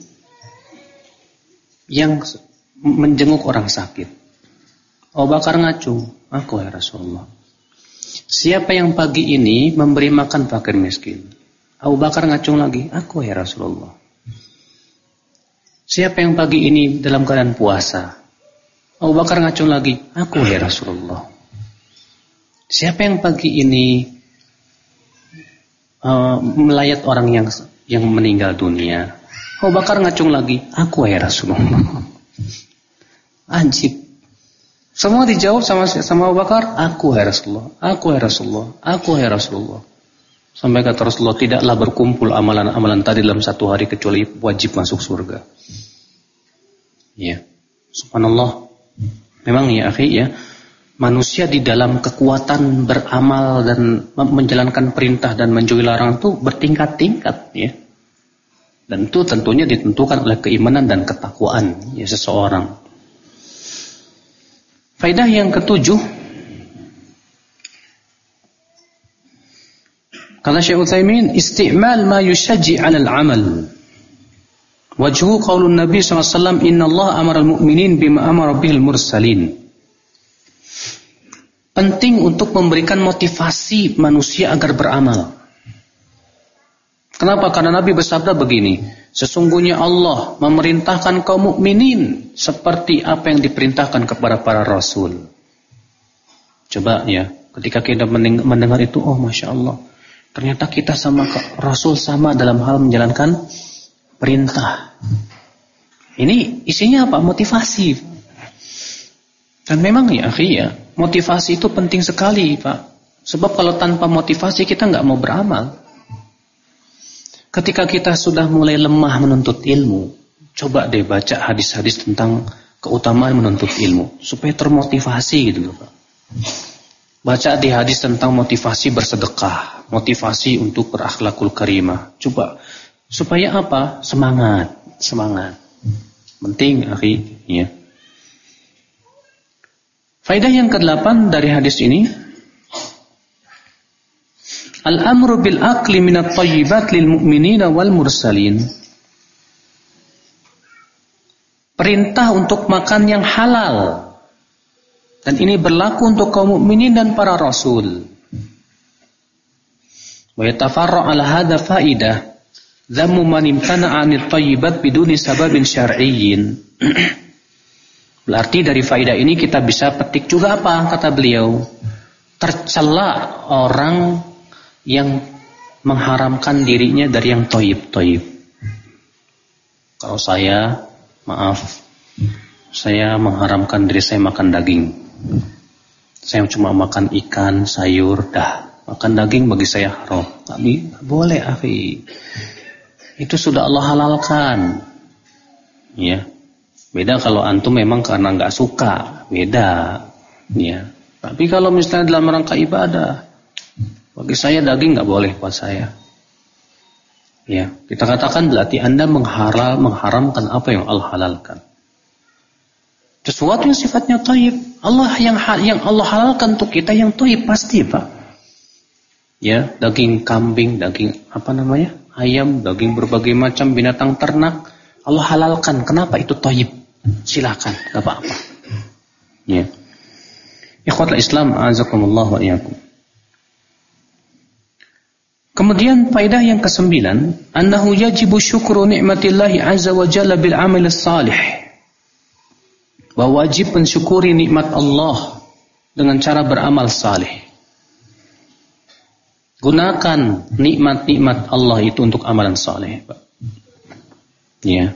[SPEAKER 1] yang menjenguk orang sakit? Abu Bakar ngacung, Aku ya Rasulullah. Siapa yang pagi ini memberi makan fakir miskin? Abu Bakar ngacung lagi, aku ya Rasulullah. Siapa yang pagi ini dalam keadaan puasa? Abu Bakar ngacung lagi, aku ya Rasulullah. Siapa yang pagi ini uh, melayat orang yang yang meninggal dunia? Abu Bakar ngacung lagi, aku ya Rasulullah. [LAUGHS] Anjib. Semua dijawab sama sama Abu Bakar, aku hai Rasulullah, aku hai Rasulullah, aku hai Rasulullah. Sampai kata Rasulullah, tidaklah berkumpul amalan-amalan tadi dalam satu hari kecuali wajib masuk surga. Ya. Subhanallah. Memang ya akhi ya, manusia di dalam kekuatan beramal dan menjalankan perintah dan menjauhi larangan itu bertingkat-tingkat ya. Dan itu tentunya ditentukan oleh keimanan dan ketakwaan ya seseorang. Faidah yang ketujuh Kata Syekh Utsaimin, isti'mal ma yushajji 'ala al-'amal. Wajhu qaulun Nabi SAW, Inna Allah amara al-mu'minin bima amara bihil mursalin. Penting untuk memberikan motivasi manusia agar beramal. Kenapa? Karena Nabi bersabda begini, sesungguhnya Allah memerintahkan kaum mukminin seperti apa yang diperintahkan kepada para rasul. Coba ya, ketika kita mendengar itu, oh masya Allah, Ternyata kita sama Rasul sama dalam hal menjalankan perintah. Ini isinya apa? Motivasi. Dan memang ya akhi ya, motivasi itu penting sekali Pak. Sebab kalau tanpa motivasi kita nggak mau beramal. Ketika kita sudah mulai lemah menuntut ilmu, coba deh baca hadis-hadis tentang keutamaan menuntut ilmu. Supaya termotivasi gitu loh Pak. Baca di hadis tentang motivasi bersedekah, motivasi untuk berakhlakul karimah. Coba supaya apa? Semangat, semangat. Penting, akhi, ya. Faidah yang ke-8 dari hadis ini Al-amru bil akli minat tayyibat lil mu'minina wal mursalin. Perintah untuk makan yang halal dan ini berlaku untuk kaum mukminin dan para rasul. Wa yatafarra ala hadha faidah dhammu man imtana'a 'anil thayyibat biduni sababin syar'iyyin. [CLEARS THROAT] Berarti dari faidah ini kita bisa petik juga apa kata beliau? Tercela orang yang mengharamkan dirinya dari yang toyib-toyib. Kalau saya, maaf, saya mengharamkan diri saya makan daging. Saya cuma makan ikan, sayur, dah. Makan daging bagi saya haram. Tapi boleh, akhi. Itu sudah Allah halalkan. Ya. Beda kalau antum memang karena nggak suka, beda. Ya. Tapi kalau misalnya dalam rangka ibadah, bagi saya daging nggak boleh buat saya. Ya, kita katakan berarti Anda mengharam, mengharamkan apa yang Allah halalkan. Sesuatu yang sifatnya taib. Allah yang yang Allah halalkan untuk kita yang taib pasti, Pak. Ya, daging kambing, daging apa namanya? Ayam, daging berbagai macam binatang ternak Allah halalkan. Kenapa itu taib? Silakan, enggak apa-apa. Ya. Ikhwatul Islam, azakumullah wa iyyakum. Kemudian faedah yang kesembilan, annahu yajibu syukru ni'matillahi azza wa jalla bil amal salih bahwa wajib mensyukuri nikmat Allah dengan cara beramal saleh. Gunakan nikmat-nikmat Allah itu untuk amalan saleh, Pak. Ya.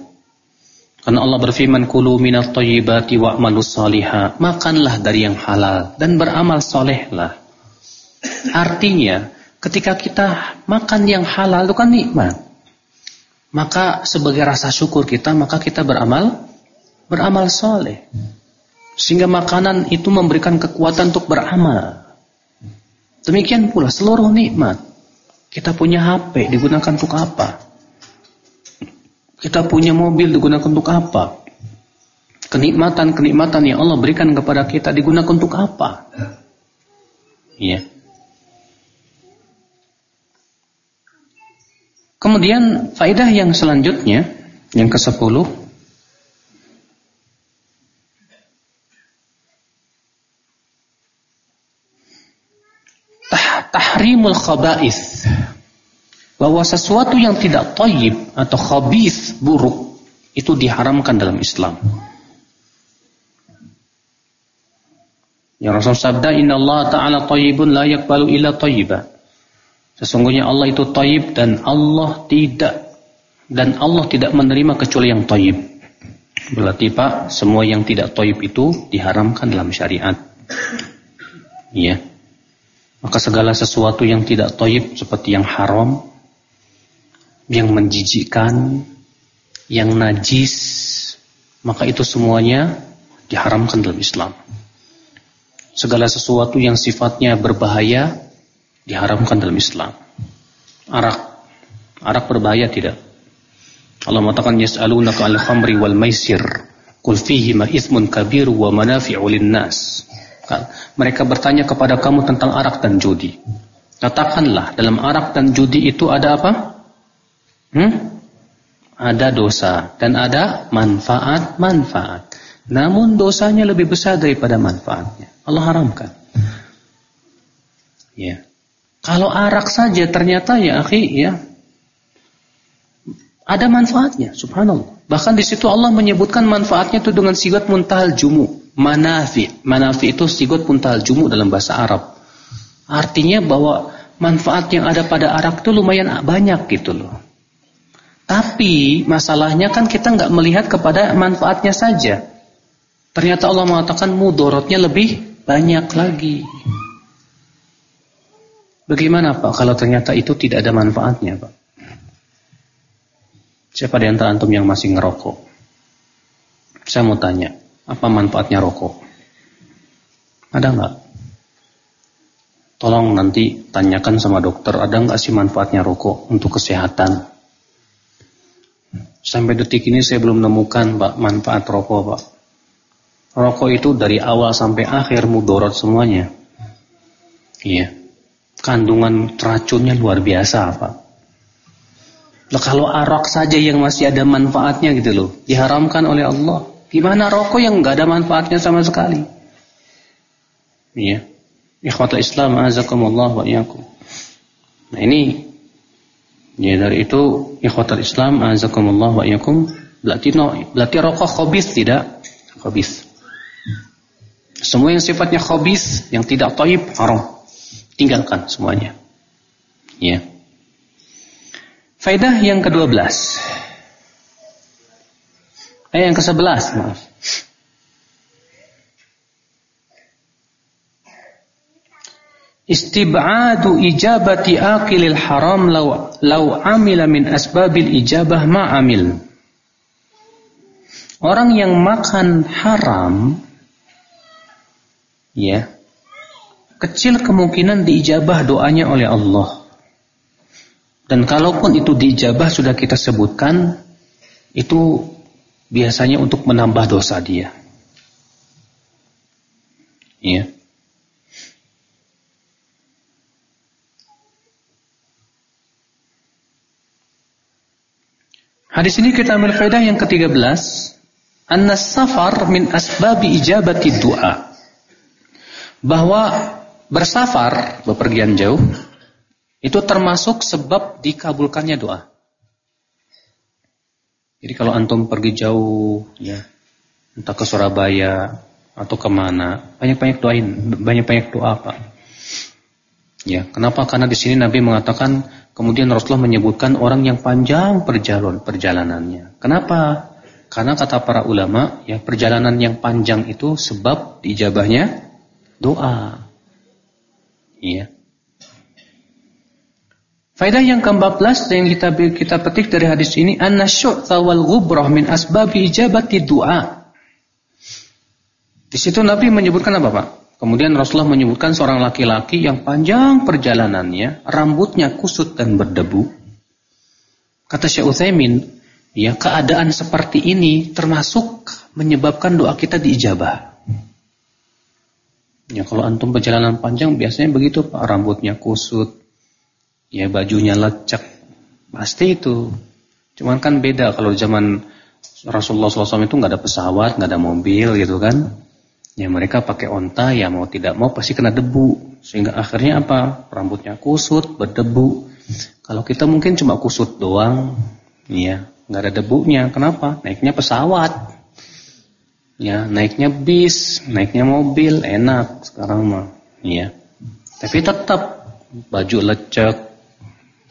[SPEAKER 1] Karena Allah berfirman, "Kulu minat thayyibati wa'malu salihah." Makanlah dari yang halal dan beramal solehlah. Artinya, ketika kita makan yang halal itu kan nikmat. Maka sebagai rasa syukur kita, maka kita beramal beramal soleh. Sehingga makanan itu memberikan kekuatan untuk beramal. Demikian pula seluruh nikmat. Kita punya HP digunakan untuk apa? Kita punya mobil digunakan untuk apa? Kenikmatan-kenikmatan yang Allah berikan kepada kita digunakan untuk apa? Iya. Kemudian faidah yang selanjutnya yang ke-10 tahrimul khaba'ith bahwa sesuatu yang tidak tayyib atau khabith buruk itu diharamkan dalam Islam. Ya Rasul sabda Inna Allah Ta'ala tayyibun la yakbalu illa tayyiba. Sesungguhnya Allah itu tayyib dan Allah tidak dan Allah tidak menerima kecuali yang tayyib. Berarti Pak, semua yang tidak tayyib itu diharamkan dalam syariat. Iya. Maka segala sesuatu yang tidak toib seperti yang haram, yang menjijikkan, yang najis, maka itu semuanya diharamkan dalam Islam. Segala sesuatu yang sifatnya berbahaya diharamkan dalam Islam. Arak, arak berbahaya tidak? Allah mengatakan yas'alunaka 'anil khamri wal maisir, qul ma itsmun kabir wa manafi'u lin-nas. Mereka bertanya kepada kamu tentang arak dan judi. Katakanlah, dalam arak dan judi itu ada apa? Hmm? Ada dosa dan ada manfaat-manfaat. Namun dosanya lebih besar daripada manfaatnya. Allah haramkan. Ya. Kalau arak saja ternyata ya akhi ya ada manfaatnya, subhanallah. Bahkan di situ Allah menyebutkan manfaatnya itu dengan sigat muntahal jumu manafi. Manafi itu sigot puntal jumu dalam bahasa Arab. Artinya bahwa manfaat yang ada pada arak itu lumayan banyak gitu loh. Tapi masalahnya kan kita nggak melihat kepada manfaatnya saja. Ternyata Allah mengatakan mudorotnya lebih banyak lagi. Bagaimana Pak kalau ternyata itu tidak ada manfaatnya Pak? Siapa di antara antum yang masih ngerokok? Saya mau tanya, apa manfaatnya rokok? Ada nggak? Tolong nanti tanyakan sama dokter, ada nggak sih manfaatnya rokok untuk kesehatan? Sampai detik ini saya belum menemukan Pak manfaat rokok Pak. Rokok itu dari awal sampai akhir mudorot semuanya. Iya. Kandungan racunnya luar biasa Pak. Loh, kalau arak saja yang masih ada manfaatnya gitu loh, diharamkan oleh Allah. Gimana rokok yang nggak ada manfaatnya sama sekali? Iya. Ikhwatul Islam azakumullah wa iyyakum. Nah ini ya dari itu ikhwatul Islam azakumullah wa iyyakum berarti no, berarti rokok khabis tidak? Khabis. Semua yang sifatnya khabis, yang tidak thayyib haram. Tinggalkan semuanya. Ya. Faedah yang ke-12. Eh yang ke-11, maaf. Istib'adu ijabati akilil haram law, law amila min asbabil ijabah ma amil. Orang yang makan haram ya kecil kemungkinan diijabah doanya oleh Allah. Dan kalaupun itu diijabah sudah kita sebutkan itu biasanya untuk menambah dosa dia. Ya. Hadis ini kita ambil faedah yang ke-13, anna safar min asbabi ijabati du'a. Bahwa bersafar, bepergian jauh, itu termasuk sebab dikabulkannya doa. Jadi kalau antum pergi jauh, ya, entah ke Surabaya atau ke mana, banyak-banyak doain, banyak-banyak doa pak. Ya, kenapa? Karena di sini Nabi mengatakan, kemudian Rasulullah menyebutkan orang yang panjang perjalanan perjalanannya. Kenapa? Karena kata para ulama, ya perjalanan yang panjang itu sebab diijabahnya doa. Iya. Faedah yang ke-14 yang kita kita petik dari hadis ini annasyu'ta wal ghubrah min asbabi ijabati du'a. Di situ Nabi menyebutkan apa, Pak? Kemudian Rasulullah menyebutkan seorang laki-laki yang panjang perjalanannya, rambutnya kusut dan berdebu. Kata Syekh Utsaimin, ya keadaan seperti ini termasuk menyebabkan doa kita diijabah. Ya kalau antum perjalanan panjang biasanya begitu Pak, rambutnya kusut, ya bajunya lecek, pasti itu. Cuman kan beda kalau zaman Rasulullah SAW itu nggak ada pesawat, nggak ada mobil gitu kan. Ya mereka pakai onta, ya mau tidak mau pasti kena debu. Sehingga akhirnya apa? Rambutnya kusut, berdebu. Kalau kita mungkin cuma kusut doang, ya nggak ada debunya. Kenapa? Naiknya pesawat. Ya, naiknya bis, naiknya mobil, enak sekarang mah. Ya. Tapi tetap baju lecek,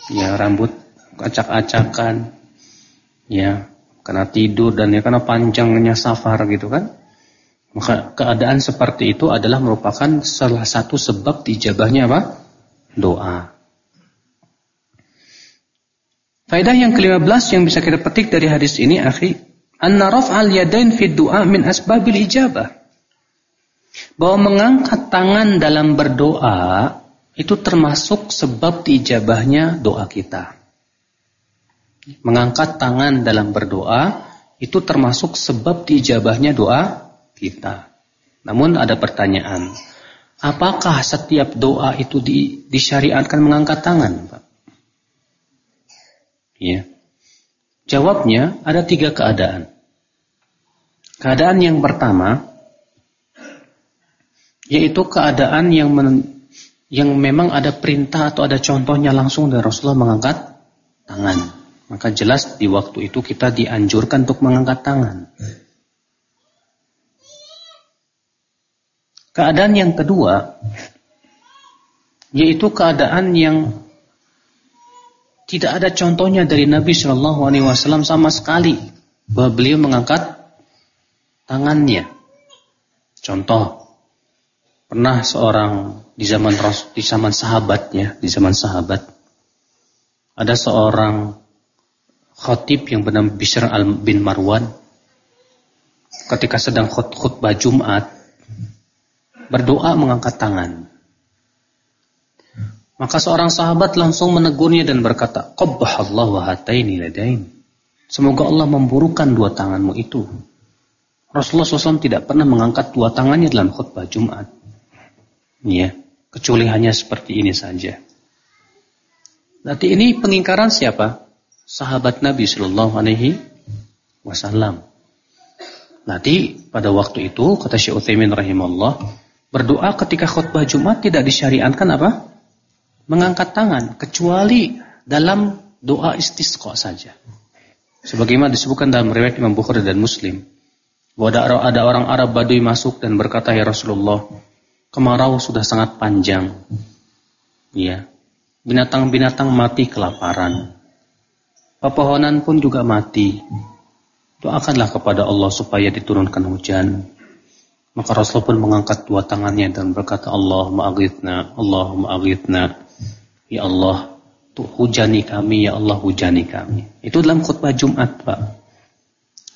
[SPEAKER 1] ya rambut acak-acakan, ya karena tidur dan ya karena panjangnya safar gitu kan. Maka keadaan seperti itu adalah merupakan salah satu sebab dijabahnya apa? doa. Faedah yang ke-15 yang bisa kita petik dari hadis ini, akhi, anna raf'al yadain fi du'a min asbabil ijabah. Bahwa mengangkat tangan dalam berdoa itu termasuk sebab diijabahnya doa kita. Mengangkat tangan dalam berdoa itu termasuk sebab diijabahnya doa kita. Namun ada pertanyaan, apakah setiap doa itu di, disyariatkan mengangkat tangan, Pak? Ya. Jawabnya ada tiga keadaan. Keadaan yang pertama yaitu keadaan yang men, yang memang ada perintah atau ada contohnya langsung dari Rasulullah mengangkat tangan. Maka jelas di waktu itu kita dianjurkan untuk mengangkat tangan. Keadaan yang kedua yaitu keadaan yang tidak ada contohnya dari Nabi Shallallahu Alaihi Wasallam sama sekali bahwa beliau mengangkat tangannya. Contoh, pernah seorang di zaman di zaman sahabatnya, di zaman sahabat, ada seorang khotib yang bernama Bishr bin Marwan ketika sedang khut khutbah Jumat berdoa mengangkat tangan. Maka seorang sahabat langsung menegurnya dan berkata, Allah wa hataini ladain. Semoga Allah memburukan dua tanganmu itu. Rasulullah SAW tidak pernah mengangkat dua tangannya dalam khutbah Jumat. Ya, kecuali hanya seperti ini saja. Nanti ini pengingkaran siapa? Sahabat Nabi Shallallahu Alaihi Wasallam. Nanti pada waktu itu kata Syekh Utsaimin rahimahullah berdoa ketika khutbah Jumat tidak disyariatkan apa? mengangkat tangan kecuali dalam doa istisqa saja. Sebagaimana disebutkan dalam riwayat Imam Bukhari dan Muslim bahwa ada, ada orang Arab Badui masuk dan berkata ya Rasulullah kemarau sudah sangat panjang. Ya. Binatang-binatang mati kelaparan. Pepohonan pun juga mati. Doakanlah kepada Allah supaya diturunkan hujan. Maka Rasulullah pun mengangkat dua tangannya dan berkata Allahumma aghithna, Allahumma aghithna. Ya Allah, tuh hujani kami, ya Allah hujani kami. Itu dalam khutbah Jumat, Pak.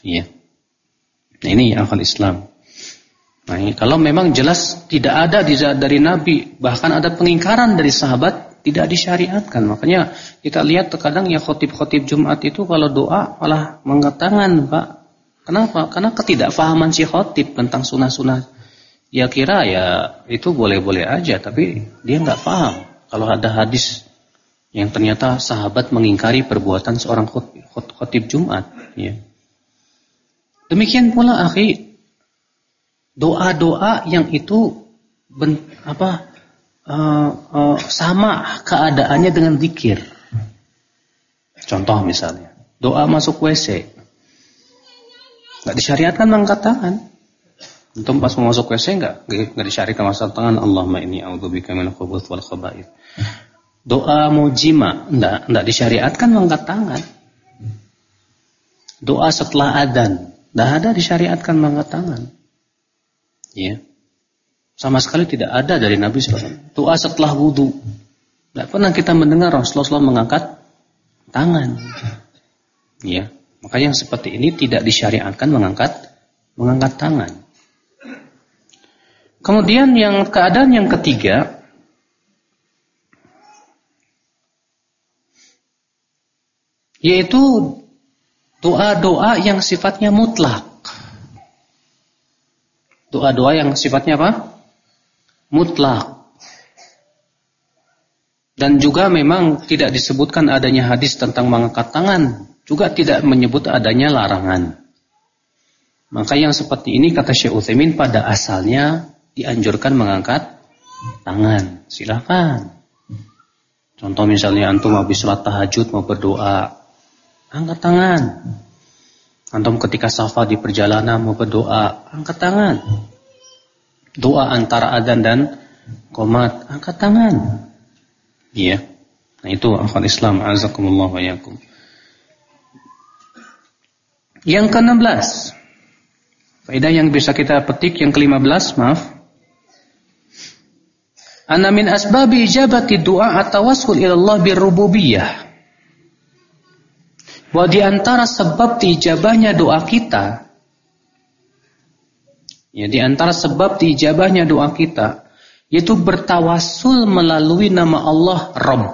[SPEAKER 1] Iya. Nah, ini akal Islam. Nah, ini, kalau memang jelas tidak ada dari Nabi, bahkan ada pengingkaran dari sahabat, tidak disyariatkan. Makanya kita lihat terkadang ya khotib-khotib Jumat itu kalau doa malah mengatakan, Pak. Kenapa? Karena ketidakfahaman si khotib tentang sunnah-sunnah. Ya kira ya itu boleh-boleh aja, tapi dia nggak paham. Kalau ada hadis yang ternyata sahabat mengingkari perbuatan seorang khotib Jumat, ya. Demikian pula akhi doa-doa yang itu ben, apa uh, uh, sama keadaannya dengan zikir. Contoh misalnya, doa masuk WC. Nggak disyariatkan mengangkat tangan. Untuk pas mau masuk WC enggak? Enggak disyariatkan masuk tangan. Allahumma inni a'udzubika minal khubuth wal khaba'ith. Doa mujima enggak enggak disyariatkan mengangkat tangan. Doa setelah adzan enggak ada disyariatkan mengangkat tangan. Ya. Sama sekali tidak ada dari Nabi SAW. Doa setelah wudhu. Tidak pernah kita mendengar Rasulullah mengangkat tangan. Ya. Makanya yang seperti ini tidak disyariatkan mengangkat mengangkat tangan. Kemudian yang keadaan yang ketiga yaitu doa-doa yang sifatnya mutlak. Doa-doa yang sifatnya apa? Mutlak. Dan juga memang tidak disebutkan adanya hadis tentang mengangkat tangan, juga tidak menyebut adanya larangan. Maka yang seperti ini kata Syekh Utsaimin pada asalnya dianjurkan mengangkat tangan. Silakan. Contoh misalnya antum habis sholat tahajud mau berdoa, angkat tangan. Antum ketika safa di perjalanan mau berdoa, angkat tangan. Doa antara adzan dan komat, angkat tangan. Iya. Nah itu akal Islam azakumullah wa yakum. Yang ke-16. Faedah yang bisa kita petik yang ke-15, maaf. Anna min asbabi ijabati du'a atawassul ila Allah birrububiyah. Bahwa di antara sebab diijabahnya doa kita ya di antara sebab diijabahnya doa kita yaitu bertawasul melalui nama Allah Rabb.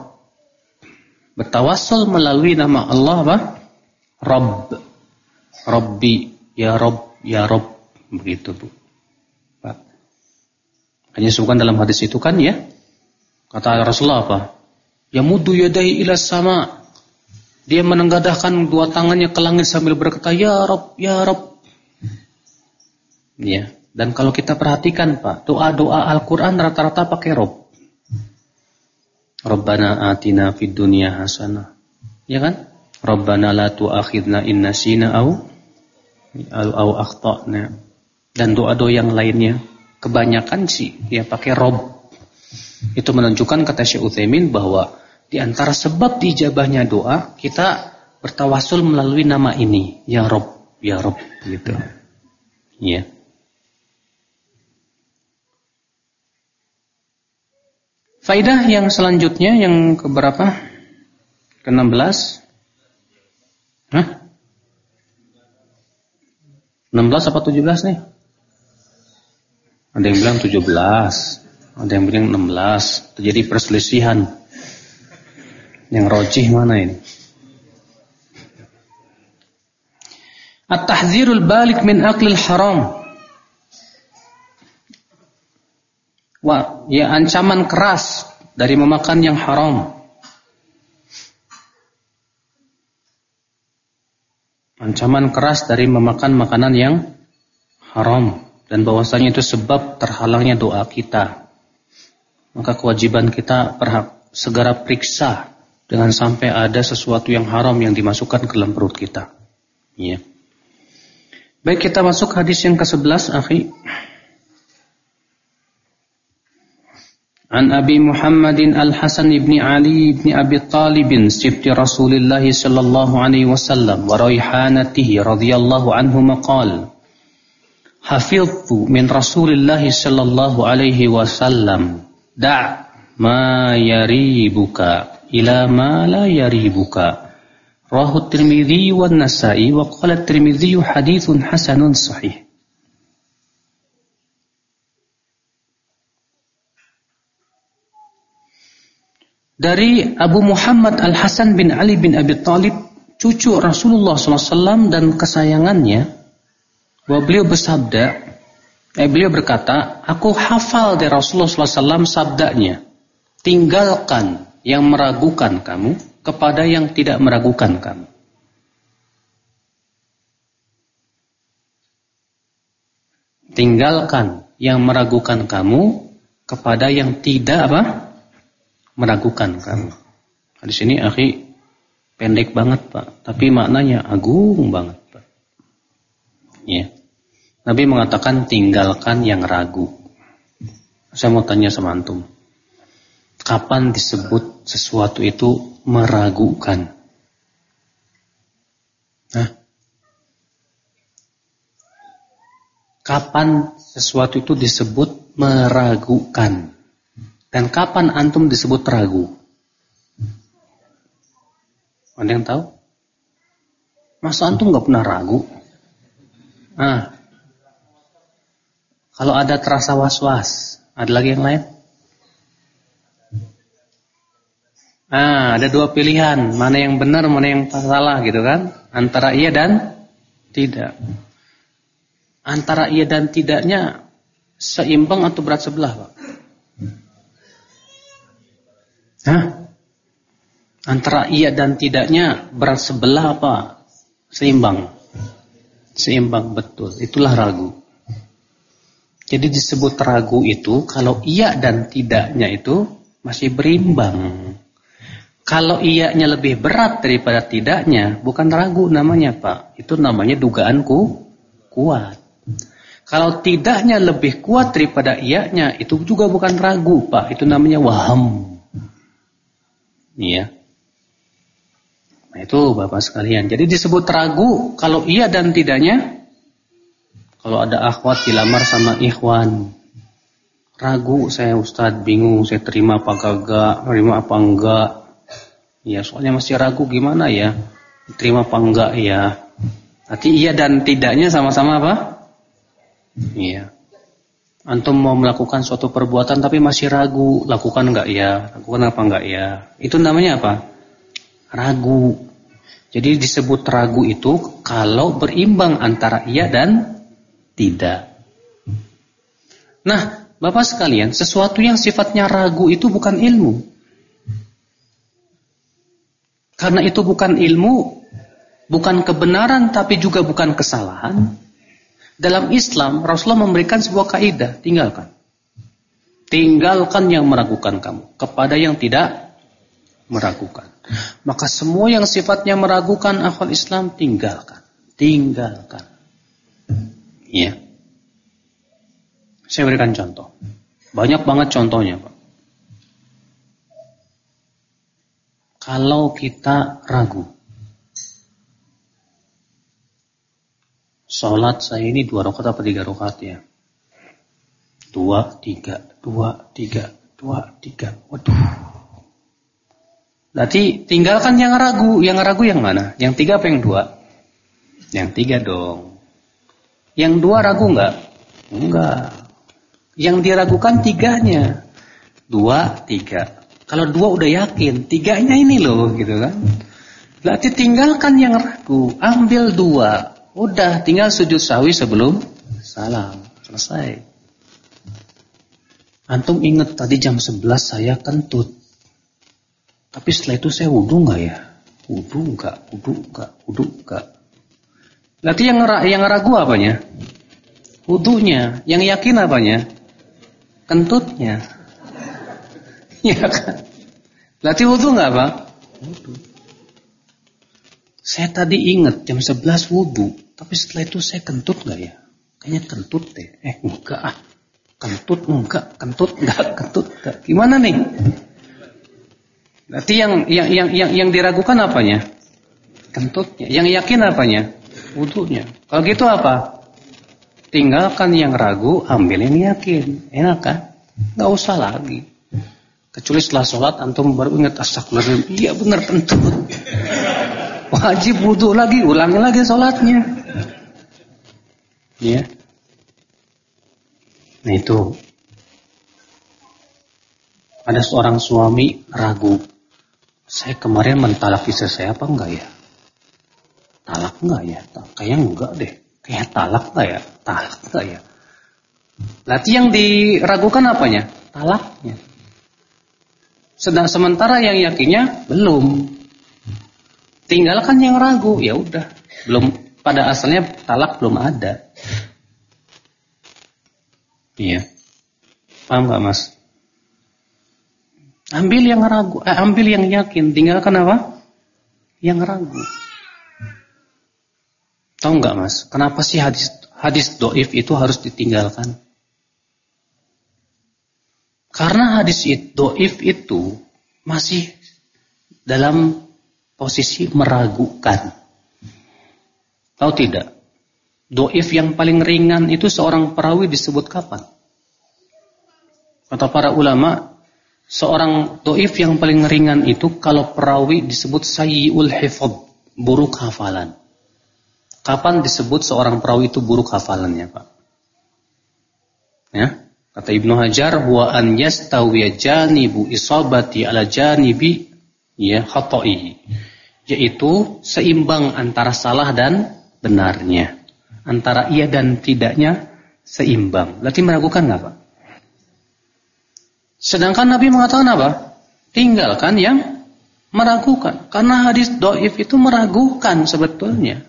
[SPEAKER 1] Bertawasul melalui nama Allah apa? Rabb. Rabbi, ya Rabb, ya Rabb. Begitu, Bu. Pak. Hanya sebutkan dalam hadis itu kan ya? Kata Rasulullah apa? Ya mudu yadai ila sama. Dia menenggadahkan dua tangannya ke langit sambil berkata, Ya Rabb, Ya Rabb. Ya. Dan kalau kita perhatikan Pak, doa-doa Al-Quran rata-rata pakai Rob. Rabbana atina fid dunya hasanah. Ya kan? Rabbana la tu'akhidna in nasina au au akhtana. Dan doa-doa yang lainnya kebanyakan sih ya pakai Rob. Itu menunjukkan kata Syekh Utsaimin bahwa di antara sebab dijabahnya doa kita bertawasul melalui nama ini, ya Rob, ya Rob gitu. Ya. Faidah yang selanjutnya yang keberapa? Ke-16. Hah? 16 apa 17 nih? Ada yang bilang 17, ada yang bilang 16. Terjadi perselisihan. Yang rojih mana ini? At-tahdzirul balik min aklil haram. Wah, ya ancaman keras dari memakan yang haram. Ancaman keras dari memakan makanan yang haram dan bahwasanya itu sebab terhalangnya doa kita. Maka kewajiban kita berhak segera periksa dengan sampai ada sesuatu yang haram yang dimasukkan ke dalam perut kita. Ya. Baik kita masuk hadis yang ke-11, akhi. عن أبي محمد الحسن بن علي بن أبي طالب سبت رسول الله صلى الله عليه وسلم وريحانته رضي الله عنهما قال حفظت من رسول الله صلى الله عليه وسلم دع ما يريبك إلى ما لا يريبك. رواه الترمذي والنسائي وقال الترمذي حديث حسن صحيح. Dari Abu Muhammad Al Hasan bin Ali bin Abi Thalib, cucu Rasulullah SAW dan kesayangannya, bahwa beliau bersabda, eh, beliau berkata, aku hafal dari Rasulullah SAW sabdanya, tinggalkan yang meragukan kamu kepada yang tidak meragukan kamu. Tinggalkan yang meragukan kamu kepada yang tidak apa? Meragukan kamu. Di sini akhi pendek banget Pak, tapi maknanya agung banget Pak. Ya. Nabi mengatakan tinggalkan yang ragu. Saya mau tanya sama antum. Kapan disebut sesuatu itu meragukan? Hah? Kapan sesuatu itu disebut meragukan? Dan kapan antum disebut ragu? Ada yang tahu? Masa antum nggak pernah ragu? Ah, kalau ada terasa was-was, ada lagi yang lain? Ah, ada dua pilihan, mana yang benar, mana yang salah gitu kan? Antara iya dan tidak. Antara iya dan tidaknya seimbang atau berat sebelah, Pak? Hah? Antara iya dan tidaknya berat sebelah apa? Seimbang. Seimbang betul. Itulah ragu. Jadi disebut ragu itu kalau iya dan tidaknya itu masih berimbang. Kalau iyanya lebih berat daripada tidaknya, bukan ragu namanya Pak. Itu namanya dugaanku kuat. Kalau tidaknya lebih kuat daripada iyanya, itu juga bukan ragu Pak. Itu namanya waham. Iya. Nah itu Bapak sekalian. Jadi disebut ragu kalau iya dan tidaknya. Kalau ada akhwat dilamar sama ikhwan. ragu saya Ustadz, bingung saya terima apa kagak, terima apa enggak. Ya soalnya masih ragu gimana ya, terima apa enggak ya. Nanti iya dan tidaknya sama-sama apa? Iya. Antum mau melakukan suatu perbuatan tapi masih ragu, lakukan enggak ya, lakukan apa enggak ya. Itu namanya apa? Ragu. Jadi disebut ragu itu kalau berimbang antara iya dan tidak. Nah, Bapak sekalian, sesuatu yang sifatnya ragu itu bukan ilmu. Karena itu bukan ilmu, bukan kebenaran tapi juga bukan kesalahan. Dalam Islam, Rasulullah memberikan sebuah kaidah, tinggalkan. Tinggalkan yang meragukan kamu kepada yang tidak meragukan. Maka semua yang sifatnya meragukan akal Islam tinggalkan. Tinggalkan. Ya. Saya berikan contoh. Banyak banget contohnya, Pak. Kalau kita ragu, Sholat saya ini dua rakaat apa tiga rakaat ya? Dua, tiga, dua, tiga, dua, tiga. Waduh. Berarti tinggalkan yang ragu. Yang ragu yang mana? Yang tiga apa yang dua? Yang tiga dong. Yang dua ragu enggak? Enggak. Yang diragukan tiganya. Dua, tiga. Kalau dua udah yakin, tiganya ini loh gitu kan. Berarti tinggalkan yang ragu, ambil dua. Udah tinggal sujud sawi sebelum salam. Selesai. Antum ingat tadi jam 11 saya kentut. Tapi setelah itu saya wudhu nggak ya? Wudhu nggak, wudhu nggak, wudhu nggak. Berarti yang yang ragu apanya? Wudhunya. Yang yakin apanya? Kentutnya. Iya [LAUGHS] kan? Berarti wudhu nggak pak? Wudhu. Saya tadi ingat jam 11 wudhu, tapi setelah itu saya kentut nggak ya? Kayaknya kentut deh. Eh enggak ah. Kentut enggak, kentut enggak, [LAUGHS] kentut enggak. Gimana nih? Berarti yang yang yang yang, yang diragukan apanya? Kentutnya. Yang yakin apanya? Wudhunya. Kalau gitu apa? Tinggalkan yang ragu, ambil yang yakin. Enak kan? Enggak usah lagi. Kecuali setelah sholat antum baru ingat astagfirullah. Iya benar kentut. Wajib wudhu lagi, ulangi lagi sholatnya. Ya. Nah itu. Ada seorang suami ragu. Saya kemarin mentalak istri saya apa enggak ya? Talak enggak ya? Kayaknya enggak deh. Kayak talak enggak ya? Talak enggak ya? Berarti yang diragukan apanya? Talaknya. Sedang sementara yang yakinnya belum. Tinggalkan yang ragu, ya udah. Belum pada asalnya talak belum ada. Iya. Paham gak mas? Ambil yang ragu, eh, ambil yang yakin, tinggalkan apa? Yang ragu. Tahu nggak mas? Kenapa sih hadis hadis doif itu harus ditinggalkan? Karena hadis doif itu masih dalam posisi meragukan. Tahu tidak? Doif yang paling ringan itu seorang perawi disebut kapan? Kata para ulama, seorang doif yang paling ringan itu kalau perawi disebut sayyiul hifad, buruk hafalan. Kapan disebut seorang perawi itu buruk hafalannya, Pak? Ya, kata Ibnu Hajar, wa an yastawiya janibu isabati ala janibi ya khata'i yaitu seimbang antara salah dan benarnya. Antara iya dan tidaknya seimbang. Berarti meragukan nggak Pak? Sedangkan Nabi mengatakan apa? Tinggalkan yang meragukan. Karena hadis doif itu meragukan sebetulnya.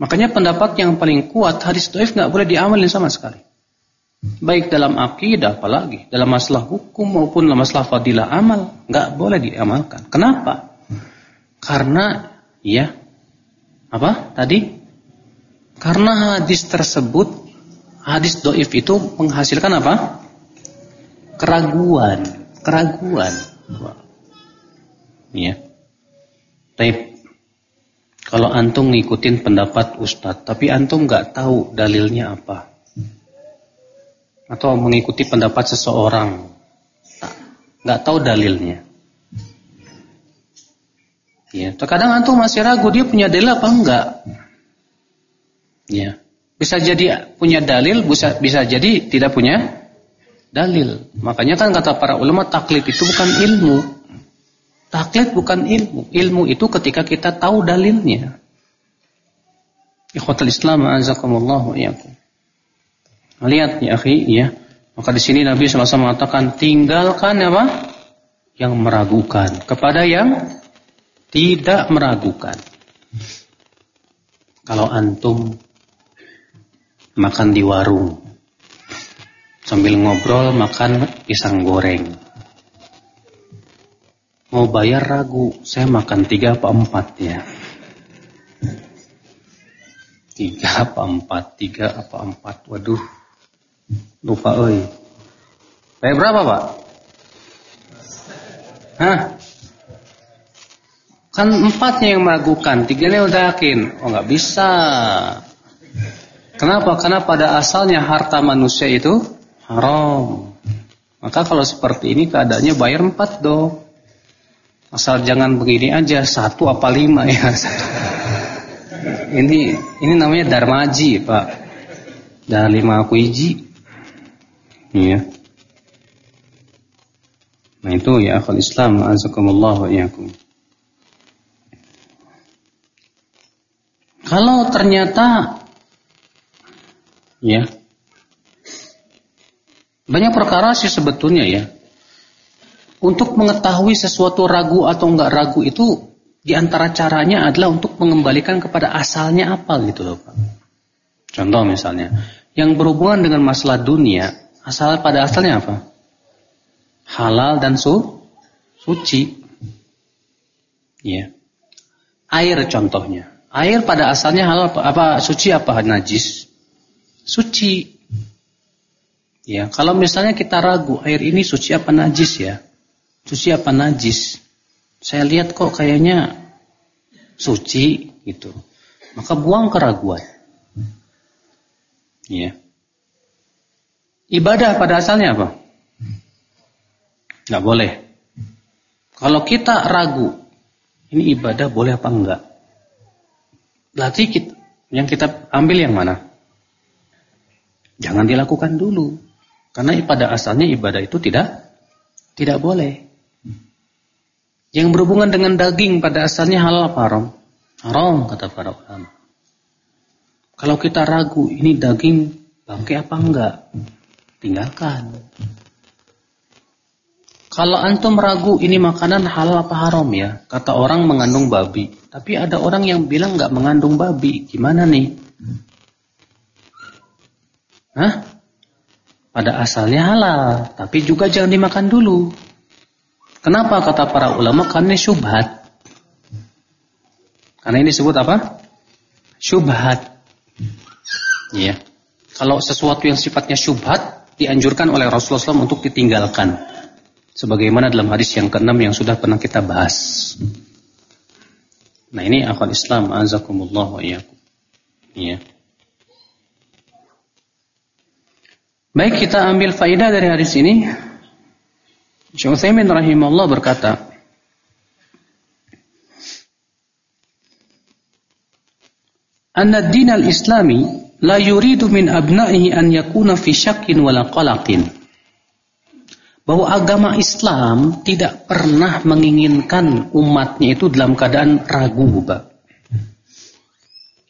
[SPEAKER 1] Makanya pendapat yang paling kuat hadis doif nggak boleh diamalin sama sekali. Baik dalam akidah apalagi dalam masalah hukum maupun dalam masalah fadilah amal nggak boleh diamalkan. Kenapa? Karena ya apa tadi? Karena hadis tersebut hadis doif itu menghasilkan apa? Keraguan, keraguan. Ya. Taib. Kalau antum ngikutin pendapat ustadz, tapi antum nggak tahu dalilnya apa. atau mengikuti pendapat seseorang, nggak tahu dalilnya. Ya, terkadang antum masih ragu dia punya dalil apa enggak. Ya. Bisa jadi punya dalil, bisa bisa jadi tidak punya dalil. Makanya kan kata para ulama taklid itu bukan ilmu. Taklid bukan ilmu. Ilmu itu ketika kita tahu dalilnya. Ikhwatul Islam azakumullah wa Lihat ya akhi, ya. Maka di sini Nabi SAW mengatakan tinggalkan apa? Yang meragukan kepada yang tidak meragukan. Kalau antum makan di warung sambil ngobrol makan pisang goreng. Mau bayar ragu, saya makan tiga apa empat ya. Tiga apa empat, tiga apa empat, waduh. Lupa oi. Bayar berapa pak? Hah? Kan empatnya yang meragukan, tiganya udah yakin. Oh nggak bisa. Kenapa? Karena pada asalnya harta manusia itu haram. Maka kalau seperti ini keadaannya bayar empat dong. Asal jangan begini aja satu apa lima ya. ini ini namanya darmaji pak. Dan lima kuiji. Iya. Nah itu ya akal Islam. Azakumullah wa iyakum. Kalau ternyata ya banyak perkara sih sebetulnya ya. Untuk mengetahui sesuatu ragu atau enggak ragu itu di antara caranya adalah untuk mengembalikan kepada asalnya apa gitu loh Pak. Contoh misalnya, yang berhubungan dengan masalah dunia, asal pada asalnya apa? Halal dan su suci. Ya. Air contohnya. Air pada asalnya halal apa, apa suci apa najis? Suci. Ya, kalau misalnya kita ragu air ini suci apa najis ya? Suci apa najis? Saya lihat kok kayaknya suci gitu. Maka buang keraguan. Ya. Ibadah pada asalnya apa? Nggak boleh. Kalau kita ragu, ini ibadah boleh apa enggak? Berarti kita, yang kita ambil yang mana? Jangan dilakukan dulu. Karena pada asalnya ibadah itu tidak tidak boleh. Yang berhubungan dengan daging pada asalnya halal apa haram? Haram kata para ulama. Kalau kita ragu ini daging bangkai apa enggak? Tinggalkan. Kalau antum ragu ini makanan halal apa haram ya? Kata orang mengandung babi. Tapi ada orang yang bilang nggak mengandung babi. Gimana nih? Hah? Pada asalnya halal, tapi juga jangan dimakan dulu. Kenapa kata para ulama? Karena syubhat. Karena ini disebut apa? Syubhat. Ya. Kalau sesuatu yang sifatnya syubhat dianjurkan oleh Rasulullah SAW untuk ditinggalkan. Sebagaimana dalam hadis yang keenam yang sudah pernah kita bahas. Nah ini akal Islam azakumullah wa iyyakum. Iya. Baik kita ambil faidah dari hadis ini. Syekh Utsaimin rahimahullah berkata, "Anna ad-din al-islami la yuridu min abna'ihi an yakuna fi syakkin wala qalaqin." Bahwa agama Islam tidak pernah menginginkan umatnya itu dalam keadaan ragu, Pak.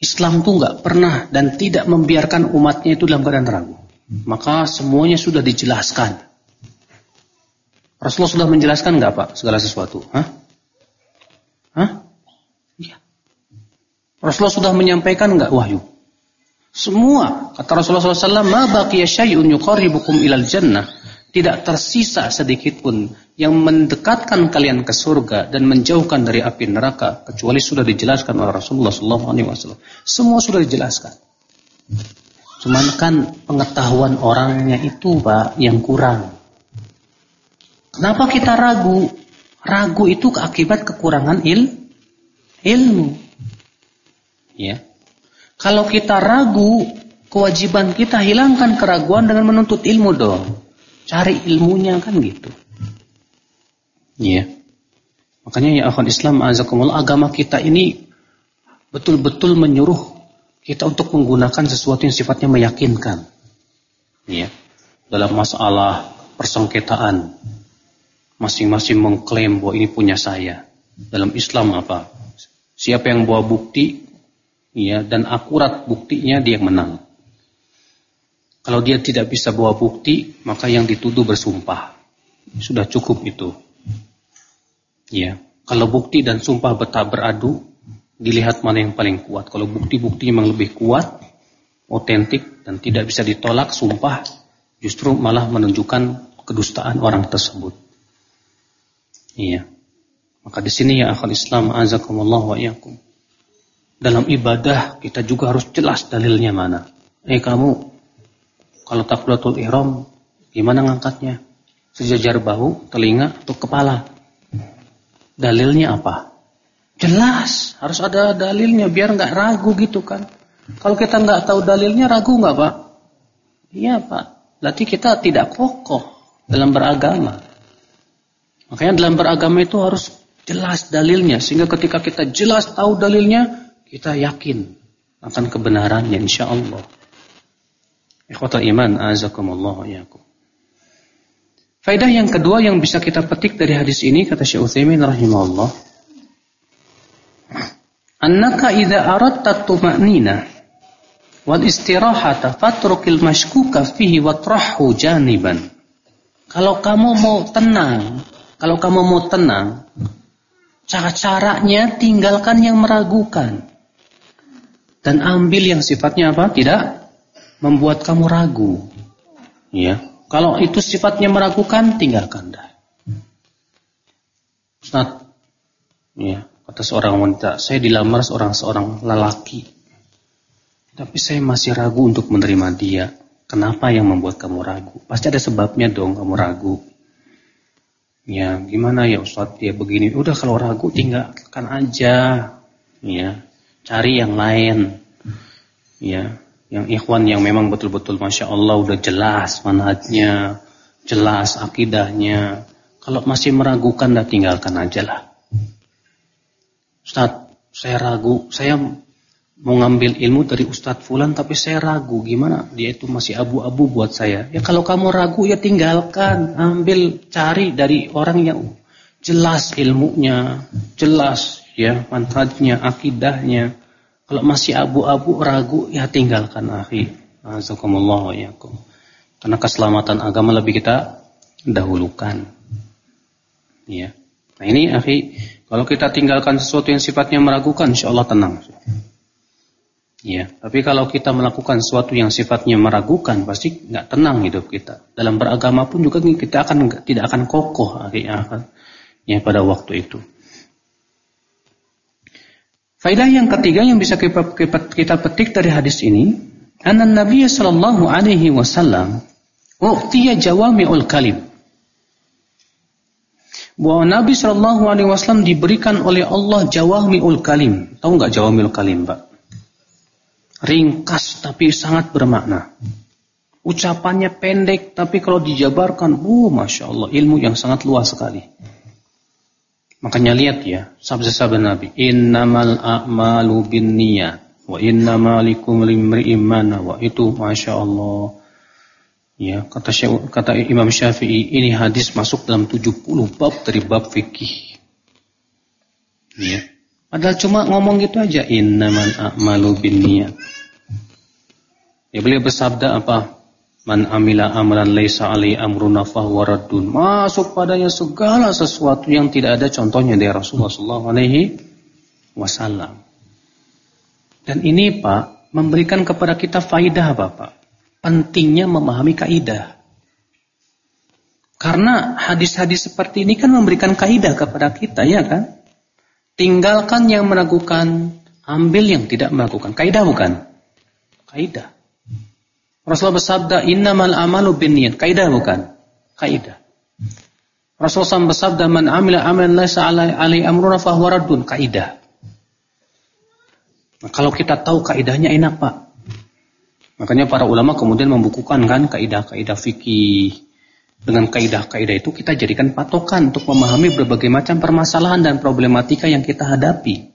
[SPEAKER 1] Islam tuh nggak pernah dan tidak membiarkan umatnya itu dalam keadaan ragu. Maka semuanya sudah dijelaskan. Rasulullah sudah menjelaskan nggak Pak segala sesuatu? Hah? Hah? Iya. Rasulullah sudah menyampaikan nggak wahyu? Semua kata Rasulullah SAW, "Ma baqiya syai'un yuqarribukum ilal jannah." Tidak tersisa sedikit pun yang mendekatkan kalian ke surga dan menjauhkan dari api neraka kecuali sudah dijelaskan oleh Rasulullah SAW. Semua sudah dijelaskan. Cuman kan pengetahuan orangnya itu pak yang kurang. Kenapa kita ragu? Ragu itu akibat kekurangan il ilmu. Ya. Kalau kita ragu kewajiban kita hilangkan keraguan dengan menuntut ilmu dong. Cari ilmunya kan gitu. Iya. Makanya ya akhwan Islam azakumullah agama kita ini betul-betul menyuruh kita untuk menggunakan sesuatu yang sifatnya meyakinkan. Iya. Dalam masalah persengketaan masing-masing mengklaim bahwa ini punya saya. Dalam Islam apa? Siapa yang bawa bukti ya dan akurat buktinya dia yang menang. Kalau dia tidak bisa bawa bukti, maka yang dituduh bersumpah. Sudah cukup itu. Ya, kalau bukti dan sumpah betah beradu, dilihat mana yang paling kuat. Kalau bukti-bukti memang lebih kuat, otentik dan tidak bisa ditolak, sumpah justru malah menunjukkan kedustaan orang tersebut. Iya. Maka di sini ya akal Islam azakumullah wa iyakum. Dalam ibadah kita juga harus jelas dalilnya mana. Eh kamu kalau takbiratul ihram gimana ngangkatnya? Sejajar bahu, telinga, atau kepala? Dalilnya apa? Jelas, harus ada dalilnya biar nggak ragu gitu kan. Kalau kita nggak tahu dalilnya ragu nggak pak? Iya pak. Berarti kita tidak kokoh dalam beragama. Makanya dalam beragama itu harus jelas dalilnya sehingga ketika kita jelas tahu dalilnya kita yakin akan kebenarannya insya Allah. Ikhwatal iman, azakumullah yakum. Faidah yang kedua yang bisa kita petik dari hadis ini kata Syekh Utsaimin rahimahullah. Annaka idza aradta tuma'nina wal istirahata fatrukil mashkuka fihi watrahu janiban. Kalau kamu mau tenang, kalau kamu mau tenang, cara-caranya tinggalkan yang meragukan. Dan ambil yang sifatnya apa? Tidak membuat kamu ragu. Ya. Kalau itu sifatnya meragukan, tinggalkan dah. Ustaz, ya, kata seorang wanita, saya dilamar seorang seorang lelaki. Tapi saya masih ragu untuk menerima dia. Kenapa yang membuat kamu ragu? Pasti ada sebabnya dong kamu ragu. Ya, gimana ya Ustaz dia begini? Udah kalau ragu tinggalkan aja. Ya, cari yang lain. Ya, yang ikhwan yang memang betul-betul Masya Allah udah jelas manhajnya, jelas akidahnya. Kalau masih meragukan, dah tinggalkan aja lah. Ustaz, saya ragu, saya mau ngambil ilmu dari Ustadz Fulan tapi saya ragu. Gimana? Dia itu masih abu-abu buat saya. Ya kalau kamu ragu ya tinggalkan. Ambil cari dari orang yang jelas ilmunya jelas ya manhajnya akidahnya kalau masih abu-abu ragu ya tinggalkan akhi. Azakumullah yakum. Karena keselamatan agama lebih kita dahulukan. Ya. Nah ini akhi, kalau kita tinggalkan sesuatu yang sifatnya meragukan, insya Allah tenang. Ya, tapi kalau kita melakukan sesuatu yang sifatnya meragukan, pasti nggak tenang hidup kita. Dalam beragama pun juga kita akan tidak akan kokoh akhirnya ya pada waktu itu. Faidah yang ketiga yang bisa kita petik dari hadis ini, anna Nabi sallallahu alaihi wasallam uqtiya jawami'ul kalim. Bahwa Nabi sallallahu alaihi wasallam diberikan oleh Allah jawami'ul kalim. Tahu enggak jawami'ul kalim, Pak? Ringkas tapi sangat bermakna. Ucapannya pendek tapi kalau dijabarkan, oh masya Allah ilmu yang sangat luas sekali. Makanya lihat ya, sabda-sabda Nabi, innamal a'malu binniyat wa innamal likum limri'in wa itu Masya Allah. Ya, kata kata Imam Syafi'i, ini hadis masuk dalam 70 bab dari bab fikih. Ya. Padahal cuma ngomong gitu aja, innamal a'malu binniyat. Ya beliau bersabda apa? Man amila amran laisa alai amruna fahuwa. Masuk padanya segala sesuatu yang tidak ada contohnya dari Rasulullah sallallahu alaihi wasallam. Dan ini Pak memberikan kepada kita faidah Bapak. Pentingnya memahami kaidah. Karena hadis-hadis seperti ini kan memberikan kaidah kepada kita ya kan? Tinggalkan yang meragukan, ambil yang tidak meragukan. Kaidah bukan? Kaidah. Rasulullah bersabda, "Innamal amalu binniyat." Kaidah bukan? Kaidah. Rasulullah SAW bersabda, "Man amila amalan laisa alai amruna fahuwa raddun." Kaidah. Nah, kalau kita tahu kaidahnya enak, Pak. Makanya para ulama kemudian membukukan kan kaidah-kaidah fikih. Dengan kaidah-kaidah itu kita jadikan patokan untuk memahami berbagai macam permasalahan dan problematika yang kita hadapi.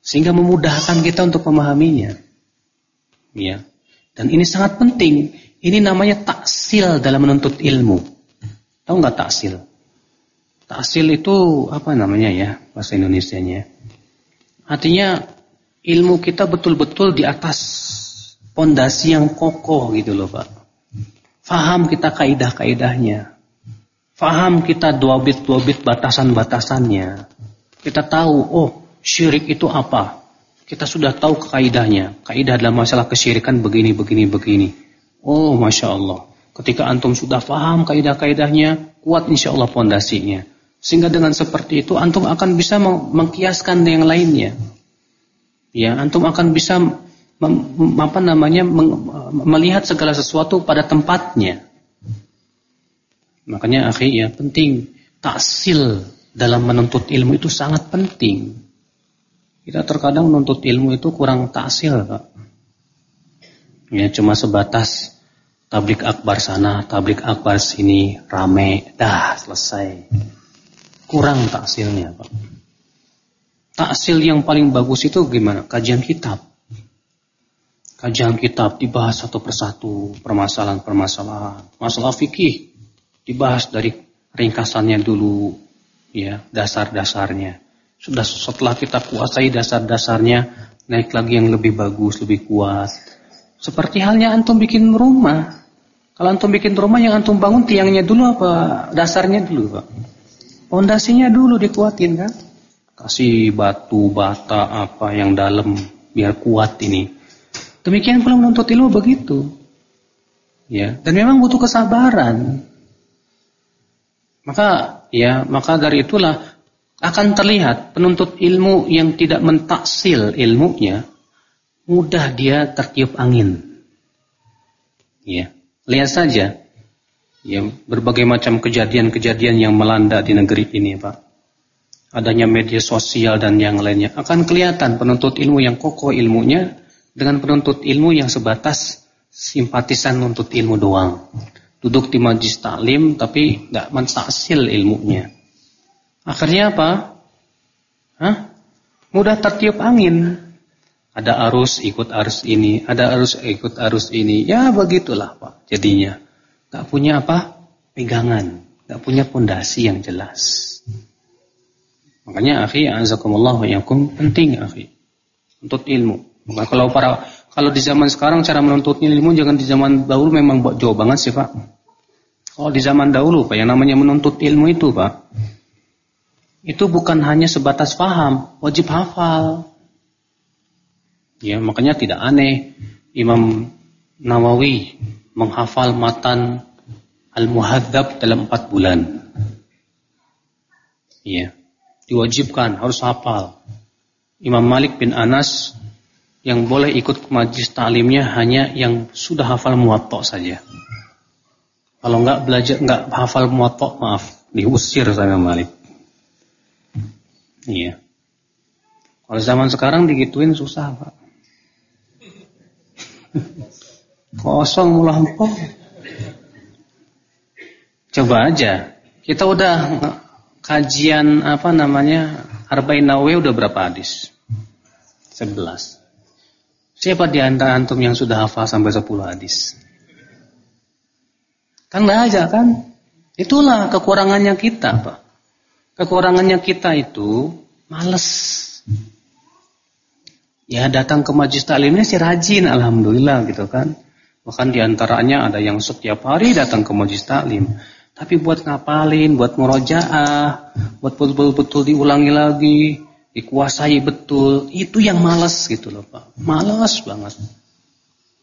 [SPEAKER 1] Sehingga memudahkan kita untuk memahaminya. Ya. Dan ini sangat penting. Ini namanya taksil dalam menuntut ilmu. Tahu nggak taksil? Taksil itu apa namanya ya bahasa Indonesia-nya? Artinya ilmu kita betul-betul di atas pondasi yang kokoh gitu loh Pak. Faham kita kaidah-kaidahnya. Faham kita dua bit dua bit batasan-batasannya. Kita tahu, oh syirik itu apa? Kita sudah tahu kaidahnya. Kaidah dalam masalah kesyirikan begini, begini, begini. Oh, masya Allah. Ketika antum sudah faham kaidah-kaidahnya, kuat insya Allah pondasinya. Sehingga dengan seperti itu antum akan bisa mengkiaskan yang lainnya. Ya, antum akan bisa apa namanya melihat segala sesuatu pada tempatnya. Makanya akhi ya penting taksil dalam menuntut ilmu itu sangat penting. Kita terkadang menuntut ilmu itu kurang taksil, Pak. Ya cuma sebatas tablik akbar sana, tablik akbar sini, rame, dah selesai. Kurang taksilnya, Pak. Taksil yang paling bagus itu gimana? Kajian kitab kajian kitab dibahas satu persatu permasalahan-permasalahan. Masalah fikih dibahas dari ringkasannya dulu, ya dasar-dasarnya. Sudah setelah kita kuasai dasar-dasarnya, naik lagi yang lebih bagus, lebih kuat. Seperti halnya antum bikin rumah. Kalau antum bikin rumah yang antum bangun tiangnya dulu apa dasarnya dulu, Pak? Pondasinya dulu dikuatin kan? Kasih batu, bata apa yang dalam biar kuat ini. Demikian pula menuntut ilmu begitu. Ya, dan memang butuh kesabaran. Maka ya, maka dari itulah akan terlihat penuntut ilmu yang tidak mentaksil ilmunya mudah dia tertiup angin. Ya, lihat saja ya berbagai macam kejadian-kejadian yang melanda di negeri ini, Pak. Adanya media sosial dan yang lainnya akan kelihatan penuntut ilmu yang kokoh ilmunya dengan penuntut ilmu yang sebatas simpatisan nuntut ilmu doang. Duduk di majlis taklim tapi nggak mentaksil ilmunya. Akhirnya apa? Hah? Mudah tertiup angin. Ada arus ikut arus ini, ada arus ikut arus ini. Ya begitulah Pak jadinya. Gak punya apa? Pegangan. Gak punya pondasi yang jelas. Makanya akhi, azakumullah wa yakum, penting akhi. Untuk ilmu. Bukan kalau para kalau di zaman sekarang cara menuntutnya ilmu jangan di zaman dahulu memang jauh banget sih Pak. Kalau di zaman dahulu Pak yang namanya menuntut ilmu itu Pak. Itu bukan hanya sebatas paham, wajib hafal. Ya, makanya tidak aneh Imam Nawawi menghafal matan Al-Muhadzab dalam empat bulan. Ya, diwajibkan harus hafal. Imam Malik bin Anas yang boleh ikut majlis ta'limnya hanya yang sudah hafal muwatta saja. Kalau enggak belajar enggak hafal muwatta, maaf, diusir sama Malik. Iya. Kalau zaman sekarang digituin susah, Pak. Kosong melampau. Coba aja. Kita udah kajian apa namanya? Arba'in Nawawi udah berapa hadis? 11. Siapa di antara antum yang sudah hafal sampai 10 hadis? Kan enggak aja kan? Itulah kekurangannya kita, Pak. Kekurangannya kita itu males. Ya datang ke majlis taklimnya sih rajin, alhamdulillah gitu kan. Bahkan di antaranya ada yang setiap hari datang ke majlis taklim. Tapi buat ngapalin, buat murojaah, buat betul-betul diulangi lagi, dikuasai betul, itu yang malas gitu loh Pak. Malas banget.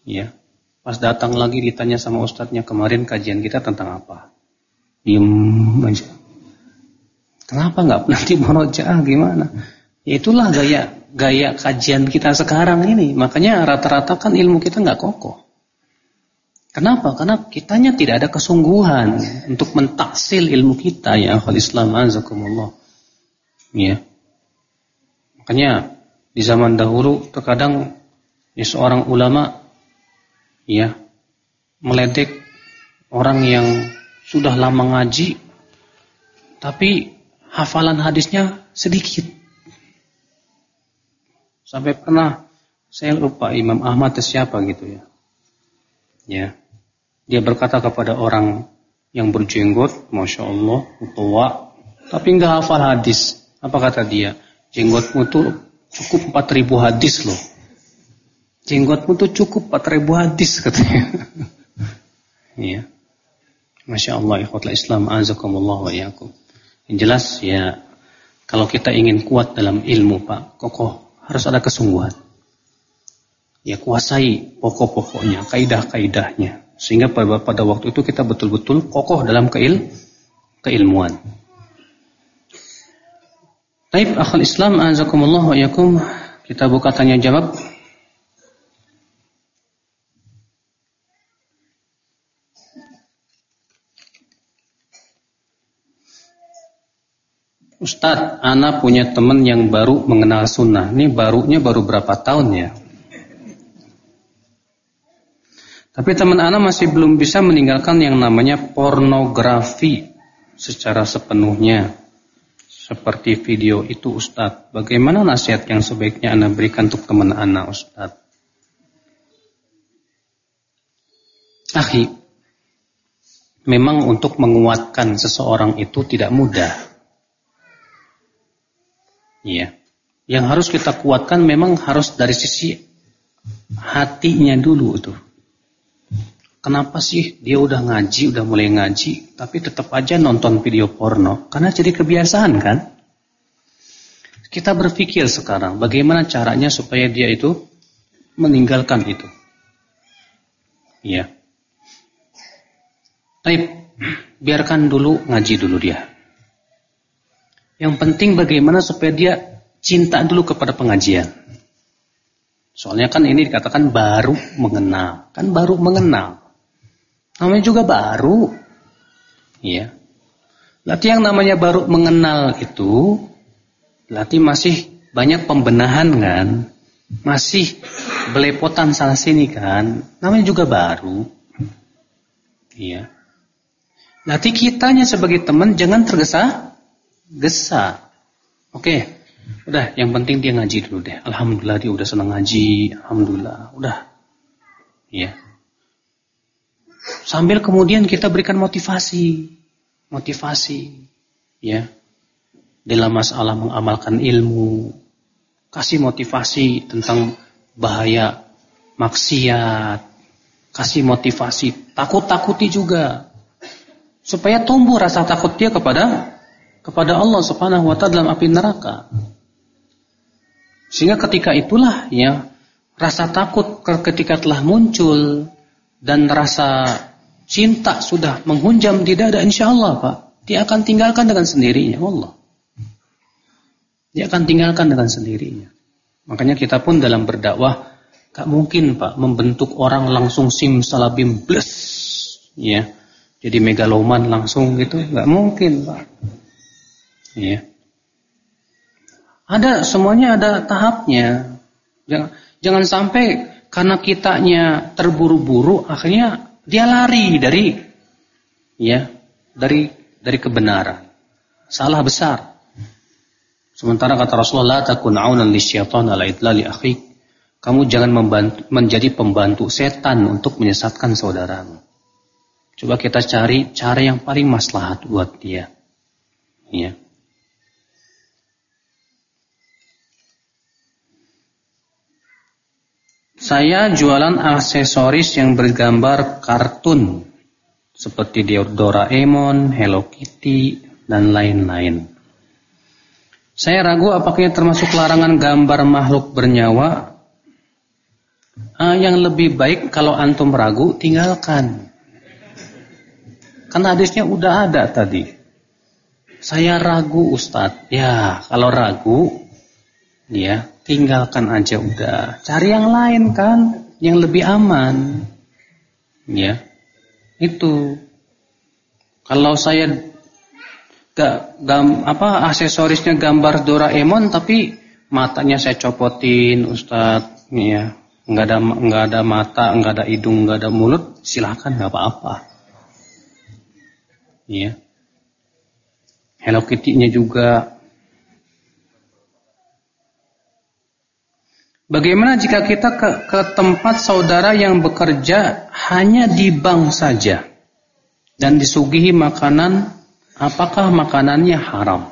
[SPEAKER 1] Ya. Pas datang lagi ditanya sama ustadznya kemarin kajian kita tentang apa? Diem aja. Kenapa nggak nanti murojaah gimana? Itulah gaya gaya kajian kita sekarang ini. Makanya rata-rata kan ilmu kita nggak kokoh. Kenapa? Karena kitanya tidak ada kesungguhan untuk mentaksil ilmu kita ya akhul Islam azakumullah. Ya. Makanya di zaman dahulu terkadang ya, seorang ulama ya meledek orang yang sudah lama ngaji tapi hafalan hadisnya sedikit. Sampai pernah saya lupa Imam Ahmad itu siapa gitu ya. Ya. Dia berkata kepada orang yang berjenggot, Masya Allah, tua, tapi nggak hafal hadis. Apa kata dia? Jenggotmu tuh cukup 4000 hadis loh. Jenggotmu tuh cukup 4000 hadis katanya. Iya. [LAUGHS] Masya Allah, ikhwatul Islam, azakumullah wa iyakum. Yang jelas ya, kalau kita ingin kuat dalam ilmu Pak, kokoh, harus ada kesungguhan. Ya kuasai pokok-pokoknya, kaidah-kaidahnya. Sehingga pada, waktu itu kita betul-betul kokoh dalam keil, keilmuan. Taib akhal Islam, azakumullah wa iyakum. Kita buka tanya jawab. Ustadz, Ana punya teman yang baru mengenal sunnah. Ini barunya baru berapa tahun ya? Tapi teman Ana masih belum bisa meninggalkan yang namanya pornografi secara sepenuhnya. Seperti video itu Ustadz. Bagaimana nasihat yang sebaiknya Ana berikan untuk teman Ana Ustadz? Akhi, memang untuk menguatkan seseorang itu tidak mudah. Iya. Yang harus kita kuatkan memang harus dari sisi hatinya dulu itu. Kenapa sih dia udah ngaji, udah mulai ngaji, tapi tetap aja nonton video porno? Karena jadi kebiasaan kan? Kita berpikir sekarang bagaimana caranya supaya dia itu meninggalkan itu. Iya. Tapi biarkan dulu ngaji dulu dia. Yang penting bagaimana supaya dia cinta dulu kepada pengajian. Soalnya kan ini dikatakan baru mengenal. Kan baru mengenal. Namanya juga baru. Iya. Berarti yang namanya baru mengenal itu berarti masih banyak pembenahan kan. Masih belepotan sana sini kan. Namanya juga baru. Iya. Berarti kitanya sebagai teman jangan tergesa gesa. Oke. Udah, yang penting dia ngaji dulu deh. Alhamdulillah dia udah senang ngaji. Alhamdulillah. Udah. Ya. Sambil kemudian kita berikan motivasi. Motivasi. Ya. Dalam masalah mengamalkan ilmu. Kasih motivasi tentang bahaya maksiat. Kasih motivasi. Takut-takuti juga. Supaya tumbuh rasa takut dia kepada kepada Allah Subhanahu wa taala dalam api neraka. Sehingga ketika itulah ya rasa takut ketika telah muncul dan rasa cinta sudah menghunjam di dada insyaallah Pak, dia akan tinggalkan dengan sendirinya Allah. Dia akan tinggalkan dengan sendirinya. Makanya kita pun dalam berdakwah gak mungkin Pak membentuk orang langsung sim salabim bless ya. Jadi megaloman langsung gitu, gak mungkin Pak. Ya. Ada semuanya ada tahapnya. Jangan, jangan sampai karena kitanya terburu-buru akhirnya dia lari dari ya, dari dari kebenaran. Salah besar. Sementara kata Rasulullah takun aunan lisyaitan ala idlali akhik. Kamu jangan membantu, menjadi pembantu setan untuk menyesatkan saudaramu. Coba kita cari cara yang paling maslahat buat dia. Ya. Saya jualan aksesoris yang bergambar kartun seperti Doraemon, Hello Kitty, dan lain-lain. Saya ragu apakah termasuk larangan gambar makhluk bernyawa. Ah, yang lebih baik kalau antum ragu tinggalkan. Karena hadisnya udah ada tadi. Saya ragu Ustadz. Ya, kalau ragu, ya tinggalkan aja udah. Cari yang lain kan, yang lebih aman. Ya. Itu. Kalau saya gak gam, apa aksesorisnya gambar Doraemon tapi matanya saya copotin Ustadz ya. nggak ada nggak ada mata, nggak ada hidung, nggak ada mulut, silahkan nggak apa-apa. Iya. Hello Kitty-nya juga. Bagaimana jika kita ke, ke tempat saudara yang bekerja hanya di bank saja dan disuguhi makanan, apakah makanannya haram?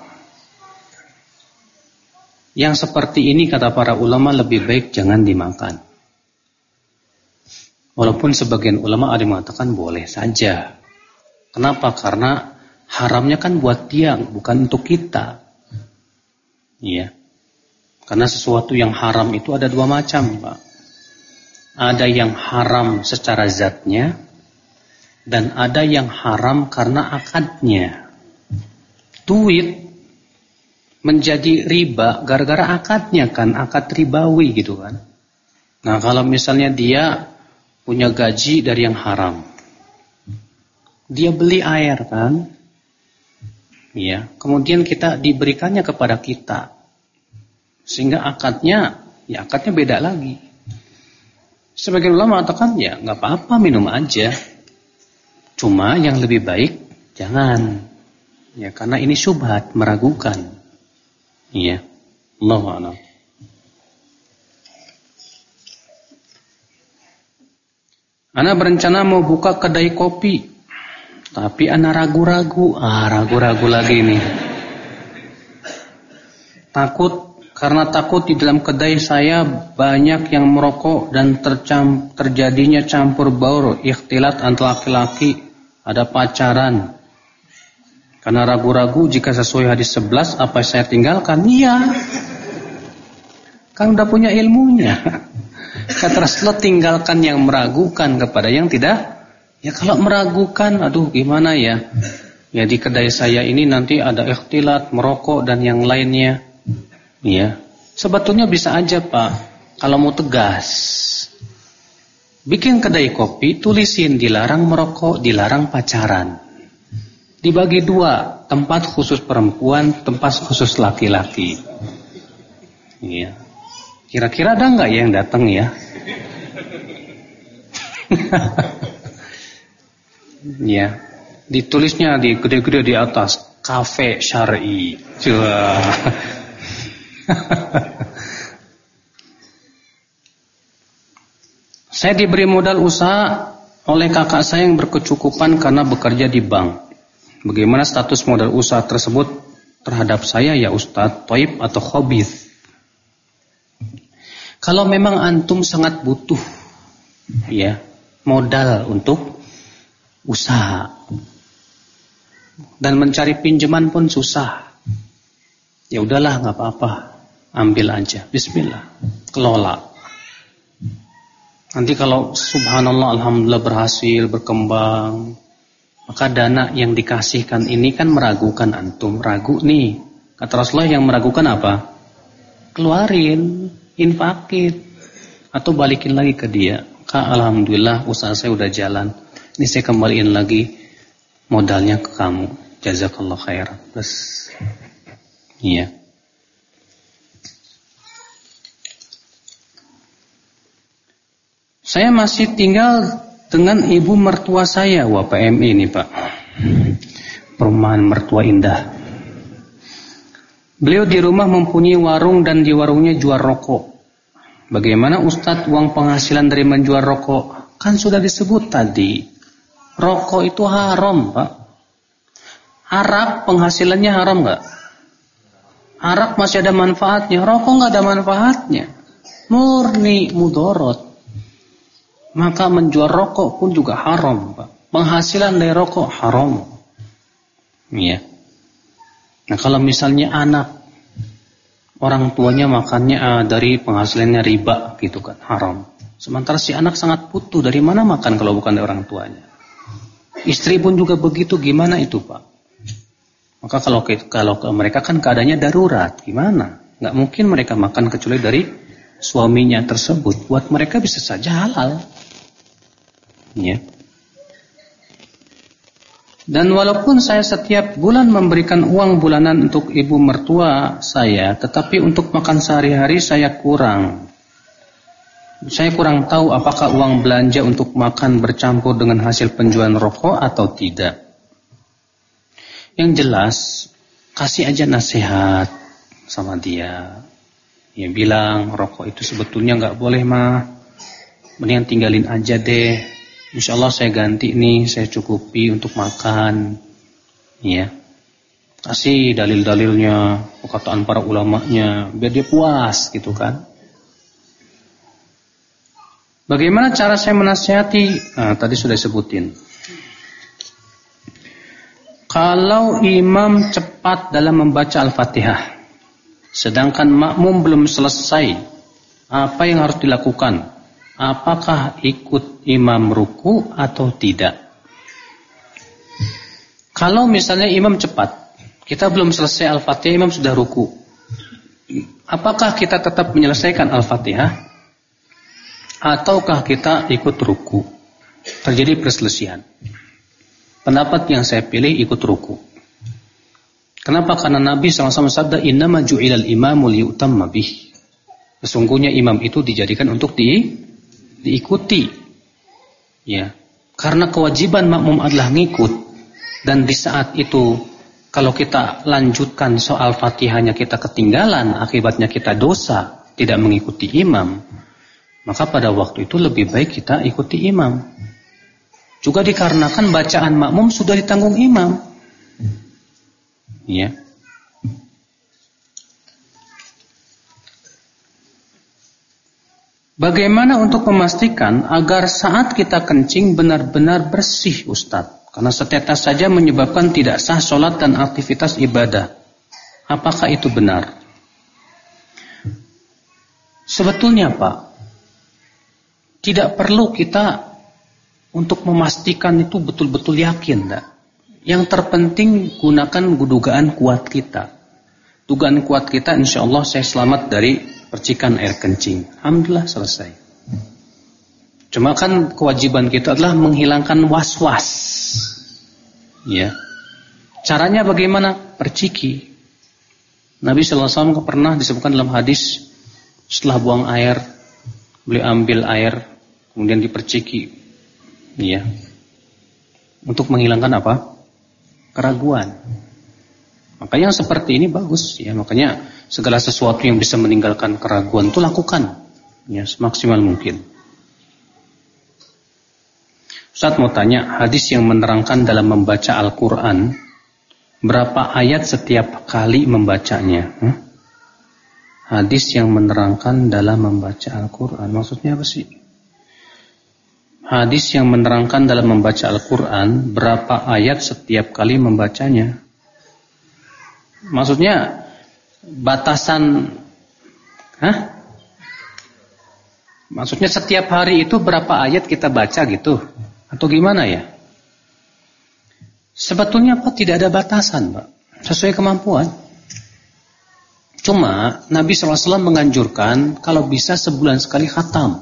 [SPEAKER 1] Yang seperti ini kata para ulama lebih baik jangan dimakan. Walaupun sebagian ulama ada yang mengatakan boleh saja. Kenapa? Karena haramnya kan buat dia, bukan untuk kita. Iya. Karena sesuatu yang haram itu ada dua macam, Pak. Ada yang haram secara zatnya dan ada yang haram karena akadnya. Duit menjadi riba gara-gara akadnya kan, akad ribawi gitu kan. Nah kalau misalnya dia punya gaji dari yang haram, dia beli air kan, ya, kemudian kita diberikannya kepada kita, sehingga akadnya, ya akadnya beda lagi. Sebagian ulama mengatakan ya nggak apa-apa minum aja, cuma yang lebih baik jangan, ya karena ini syubhat meragukan. Iya. Allah a'lam. Ana berencana mau buka kedai kopi. Tapi ana ragu-ragu. Ah, ragu-ragu lagi nih. Takut karena takut di dalam kedai saya banyak yang merokok dan tercam, terjadinya campur baur, ikhtilat antara laki-laki, ada pacaran. Karena ragu-ragu jika sesuai hadis 11 apa saya tinggalkan? Iya. Kan udah punya ilmunya. [LAUGHS] Kata Rasulullah tinggalkan yang meragukan kepada yang tidak. Ya kalau meragukan, aduh gimana ya? Ya di kedai saya ini nanti ada ikhtilat, merokok dan yang lainnya. Ya. Sebetulnya bisa aja Pak. Kalau mau tegas. Bikin kedai kopi, tulisin dilarang merokok, dilarang pacaran. Dibagi dua, tempat khusus perempuan, tempat khusus laki-laki. Iya. Kira-kira ada nggak ya yang datang ya? [LAUGHS] Iya. Ditulisnya di gede-gede di atas, kafe syar'i. Coba. [LAUGHS] saya diberi modal usaha oleh kakak saya yang berkecukupan karena bekerja di bank. Bagaimana status modal usaha tersebut terhadap saya ya Ustadz, toib atau khobith? Kalau memang antum sangat butuh ya modal untuk usaha dan mencari pinjaman pun susah. Ya udahlah nggak apa-apa, ambil aja. Bismillah, kelola. Nanti kalau subhanallah alhamdulillah berhasil berkembang maka dana yang dikasihkan ini kan meragukan antum, ragu nih. Kata Rasulullah yang meragukan apa? Keluarin, infakin atau balikin lagi ke dia. Kak, alhamdulillah usaha saya udah jalan. Ini saya kembaliin lagi modalnya ke kamu. Jazakallah khair. Terus iya. Saya masih tinggal dengan ibu mertua saya, wah PMI ini Pak. Perumahan mertua indah. Beliau di rumah mempunyai warung dan di warungnya jual rokok. Bagaimana Ustadz uang penghasilan dari menjual rokok? Kan sudah disebut tadi. Rokok itu haram, Pak. Arak penghasilannya haram nggak? Arak masih ada manfaatnya, rokok nggak ada manfaatnya. Murni mudorot maka menjual rokok pun juga haram, Pak. Penghasilan dari rokok haram. Ya. Nah, kalau misalnya anak orang tuanya makannya uh, dari penghasilannya riba gitu kan, haram. Sementara si anak sangat butuh, dari mana makan kalau bukan dari orang tuanya? Istri pun juga begitu, gimana itu, Pak? Maka kalau kalau mereka kan keadaannya darurat, gimana? Nggak mungkin mereka makan kecuali dari suaminya tersebut. Buat mereka bisa saja halal. Ya. Dan walaupun saya setiap bulan memberikan uang bulanan untuk ibu mertua saya, tetapi untuk makan sehari-hari saya kurang. Saya kurang tahu apakah uang belanja untuk makan bercampur dengan hasil penjualan rokok atau tidak. Yang jelas, kasih aja nasihat sama dia. Ya bilang rokok itu sebetulnya nggak boleh mah. Mendingan tinggalin aja deh. Insya Allah saya ganti nih, saya cukupi untuk makan. Ya. Kasih dalil-dalilnya, perkataan para ulamanya, biar dia puas gitu kan. Bagaimana cara saya menasihati? Nah, tadi sudah sebutin. Kalau imam cepat dalam membaca Al-Fatihah, sedangkan makmum belum selesai, apa yang harus dilakukan? Apakah ikut imam ruku atau tidak? Kalau misalnya imam cepat, kita belum selesai Al-Fatihah, imam sudah ruku. Apakah kita tetap menyelesaikan Al-Fatihah? Ataukah kita ikut ruku? Terjadi perselisihan. Pendapat yang saya pilih ikut ruku. Kenapa? Karena Nabi sama-sama sabda, Innama ju'ilal imamul yu'tamma bih. Sesungguhnya imam itu dijadikan untuk di, diikuti. Ya. Karena kewajiban makmum adalah ngikut. Dan di saat itu kalau kita lanjutkan soal Fatihahnya kita ketinggalan, akibatnya kita dosa, tidak mengikuti imam, maka pada waktu itu lebih baik kita ikuti imam. Juga dikarenakan bacaan makmum sudah ditanggung imam. Ya. Bagaimana untuk memastikan agar saat kita kencing benar-benar bersih Ustadz? Karena setetes saja menyebabkan tidak sah sholat dan aktivitas ibadah. Apakah itu benar? Sebetulnya Pak, tidak perlu kita untuk memastikan itu betul-betul yakin. Tak? Yang terpenting gunakan dugaan kuat kita. Dugaan kuat kita insya Allah saya selamat dari percikan air kencing. Alhamdulillah selesai. Cuma kan kewajiban kita adalah menghilangkan was-was. Ya. Caranya bagaimana? Perciki. Nabi sallallahu alaihi wasallam pernah disebutkan dalam hadis setelah buang air, beliau ambil air kemudian diperciki. Ya. Untuk menghilangkan apa? Keraguan. Makanya yang seperti ini bagus ya, makanya segala sesuatu yang bisa meninggalkan keraguan itu lakukan ya semaksimal mungkin. Ustaz mau tanya, hadis yang menerangkan dalam membaca Al-Quran, berapa ayat setiap kali membacanya? Hadis yang menerangkan dalam membaca Al-Quran, maksudnya apa sih? Hadis yang menerangkan dalam membaca Al-Quran, berapa ayat setiap kali membacanya? Maksudnya, batasan, hah? Maksudnya setiap hari itu berapa ayat kita baca gitu? Atau gimana ya? Sebetulnya Pak tidak ada batasan Pak. Sesuai kemampuan. Cuma Nabi SAW menganjurkan kalau bisa sebulan sekali khatam.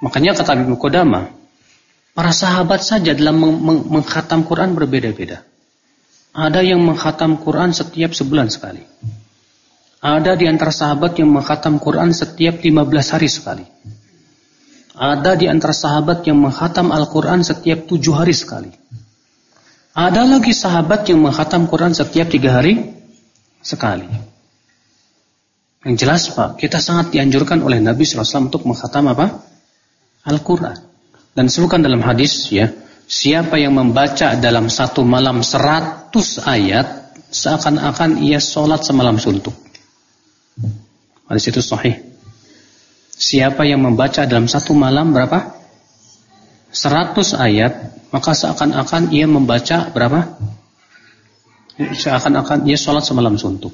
[SPEAKER 1] Makanya kata Ibnu Qodama, para sahabat saja dalam mengkhatam Quran berbeda-beda. Ada yang mengkhatam Quran setiap sebulan sekali. Ada di antara sahabat yang mengkhatam Quran setiap 15 hari sekali. Ada di antara sahabat yang menghatam Al-Quran setiap tujuh hari sekali. Ada lagi sahabat yang menghatam Quran setiap tiga hari sekali. Yang jelas Pak, kita sangat dianjurkan oleh Nabi SAW untuk menghatam apa? Al-Quran. Dan disebutkan dalam hadis ya, siapa yang membaca dalam satu malam seratus ayat, seakan-akan ia sholat semalam suntuk. Hadis itu sahih. Siapa yang membaca dalam satu malam berapa? 100 ayat, maka seakan-akan ia membaca berapa? Seakan-akan ia sholat semalam suntuk.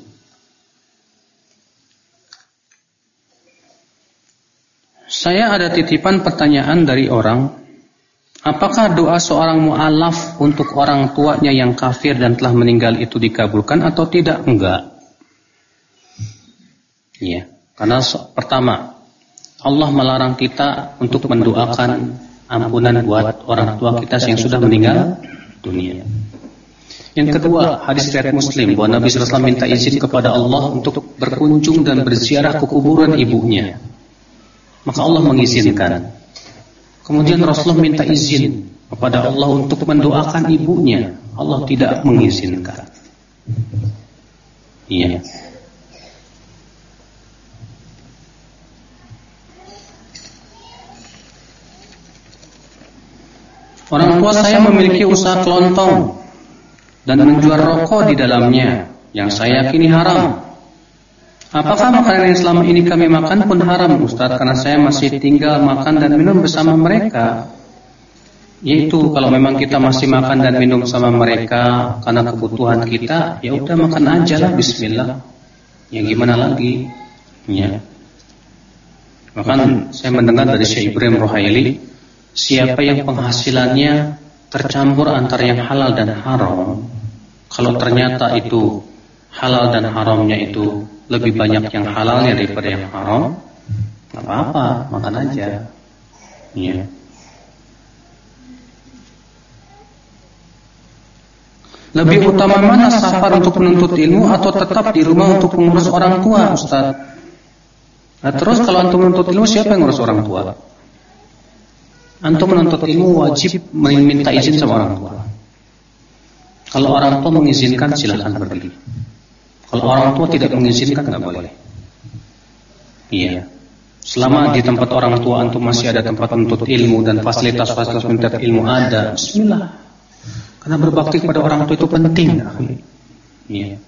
[SPEAKER 1] Saya ada titipan pertanyaan dari orang, apakah doa seorang mu'alaf untuk orang tuanya yang kafir dan telah meninggal itu dikabulkan atau tidak? Enggak. Iya, karena so, pertama Allah melarang kita untuk mendoakan ampunan buat orang tua kita yang sudah meninggal dunia. Yang kedua, hadis riwayat Muslim bahwa Nabi SAW minta izin kepada Allah untuk berkunjung dan berziarah ke kuburan ibunya. Maka Allah mengizinkan. Kemudian Rasulullah minta izin kepada Allah untuk mendoakan ibunya. Allah tidak mengizinkan. Iya. Orang tua saya memiliki usaha kelontong dan menjual rokok di dalamnya yang saya yakini haram. Apakah makanan yang selama ini kami makan pun haram Ustaz karena saya masih tinggal makan dan minum bersama mereka? Yaitu kalau memang kita masih makan dan minum sama mereka karena kebutuhan kita, ya udah makan aja lah bismillah. Ya gimana lagi? Ya. Bahkan saya mendengar dari Syekh Ibrahim Rohaili, siapa yang penghasilannya tercampur antara yang halal dan haram, kalau ternyata itu halal dan haramnya itu lebih banyak yang halalnya daripada yang haram, nggak apa-apa, makan aja. Iya. Lebih utama mana safar untuk menuntut ilmu atau tetap di rumah untuk mengurus orang tua, Ustaz? Nah, terus kalau antum menuntut ilmu siapa yang ngurus orang tua? Antum menuntut ilmu wajib meminta izin sama orang tua. Kalau orang tua mengizinkan silahkan pergi. Kalau orang tua tidak mengizinkan nggak boleh. Iya. Selama di tempat orang tua antum masih ada tempat menuntut ilmu dan fasilitas-fasilitas menuntut ilmu ada, Bismillah. Karena berbakti kepada orang tua itu penting. Iya.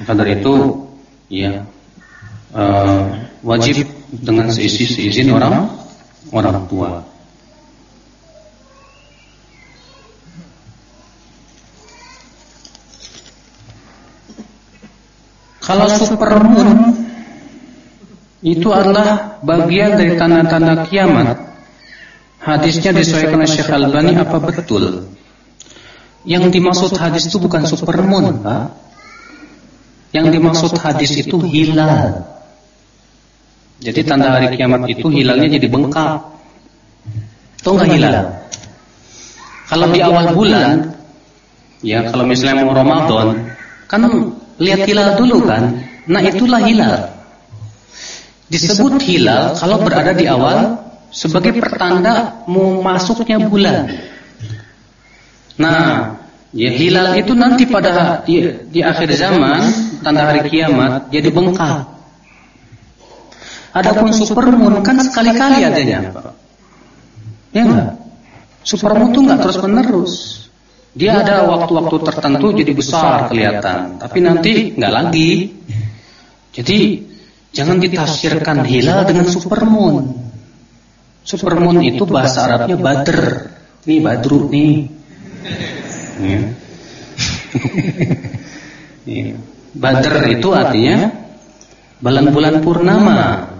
[SPEAKER 1] Maka dari itu, ya uh, wajib dengan seisi seizin orang orang tua. Kalau supermoon itu adalah bagian dari tanda-tanda kiamat. Hadisnya disesuaikan oleh Syekh Al-Bani apa betul? Yang dimaksud hadis itu bukan supermoon, Pak. Yang dimaksud hadis itu hilal. Jadi tanda hari kiamat itu hilalnya jadi bengkak. Tahu nggak hilal? Kalau di awal bulan, ya kalau misalnya mau Ramadan, kan lihat hilal dulu kan. Nah itulah hilal. Disebut hilal kalau berada di awal sebagai pertanda mau masuknya bulan. Nah, ya hilal itu nanti pada di, di akhir zaman tanda hari kiamat jadi bengkak. Adapun supermoon kan sekali-kali adanya, Pak. Ya enggak? Supermoon itu enggak terus-menerus. Dia ada waktu-waktu tertentu jadi besar kelihatan, tapi nanti nggak lagi. Jadi jangan ditafsirkan hilal dengan supermoon. Supermoon itu bahasa Arabnya badr. Nih badru nih. [LAUGHS] Ya. badr itu artinya bulan-bulan purnama.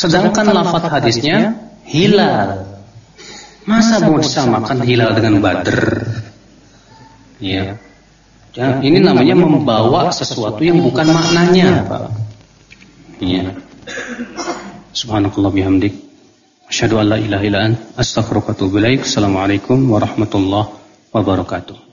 [SPEAKER 1] Sedangkan lafaz hadisnya hilal. Masa mau disamakan hilal dengan badr? Ya. ya. Ini namanya membawa sesuatu yang bukan maknanya, Pak. Ya. Subhanakallah bihamdik. Asyhadu an la ilaha illa anta astaghfiruka wa atubu ilaik. Assalamualaikum warahmatullahi wabarakatuh.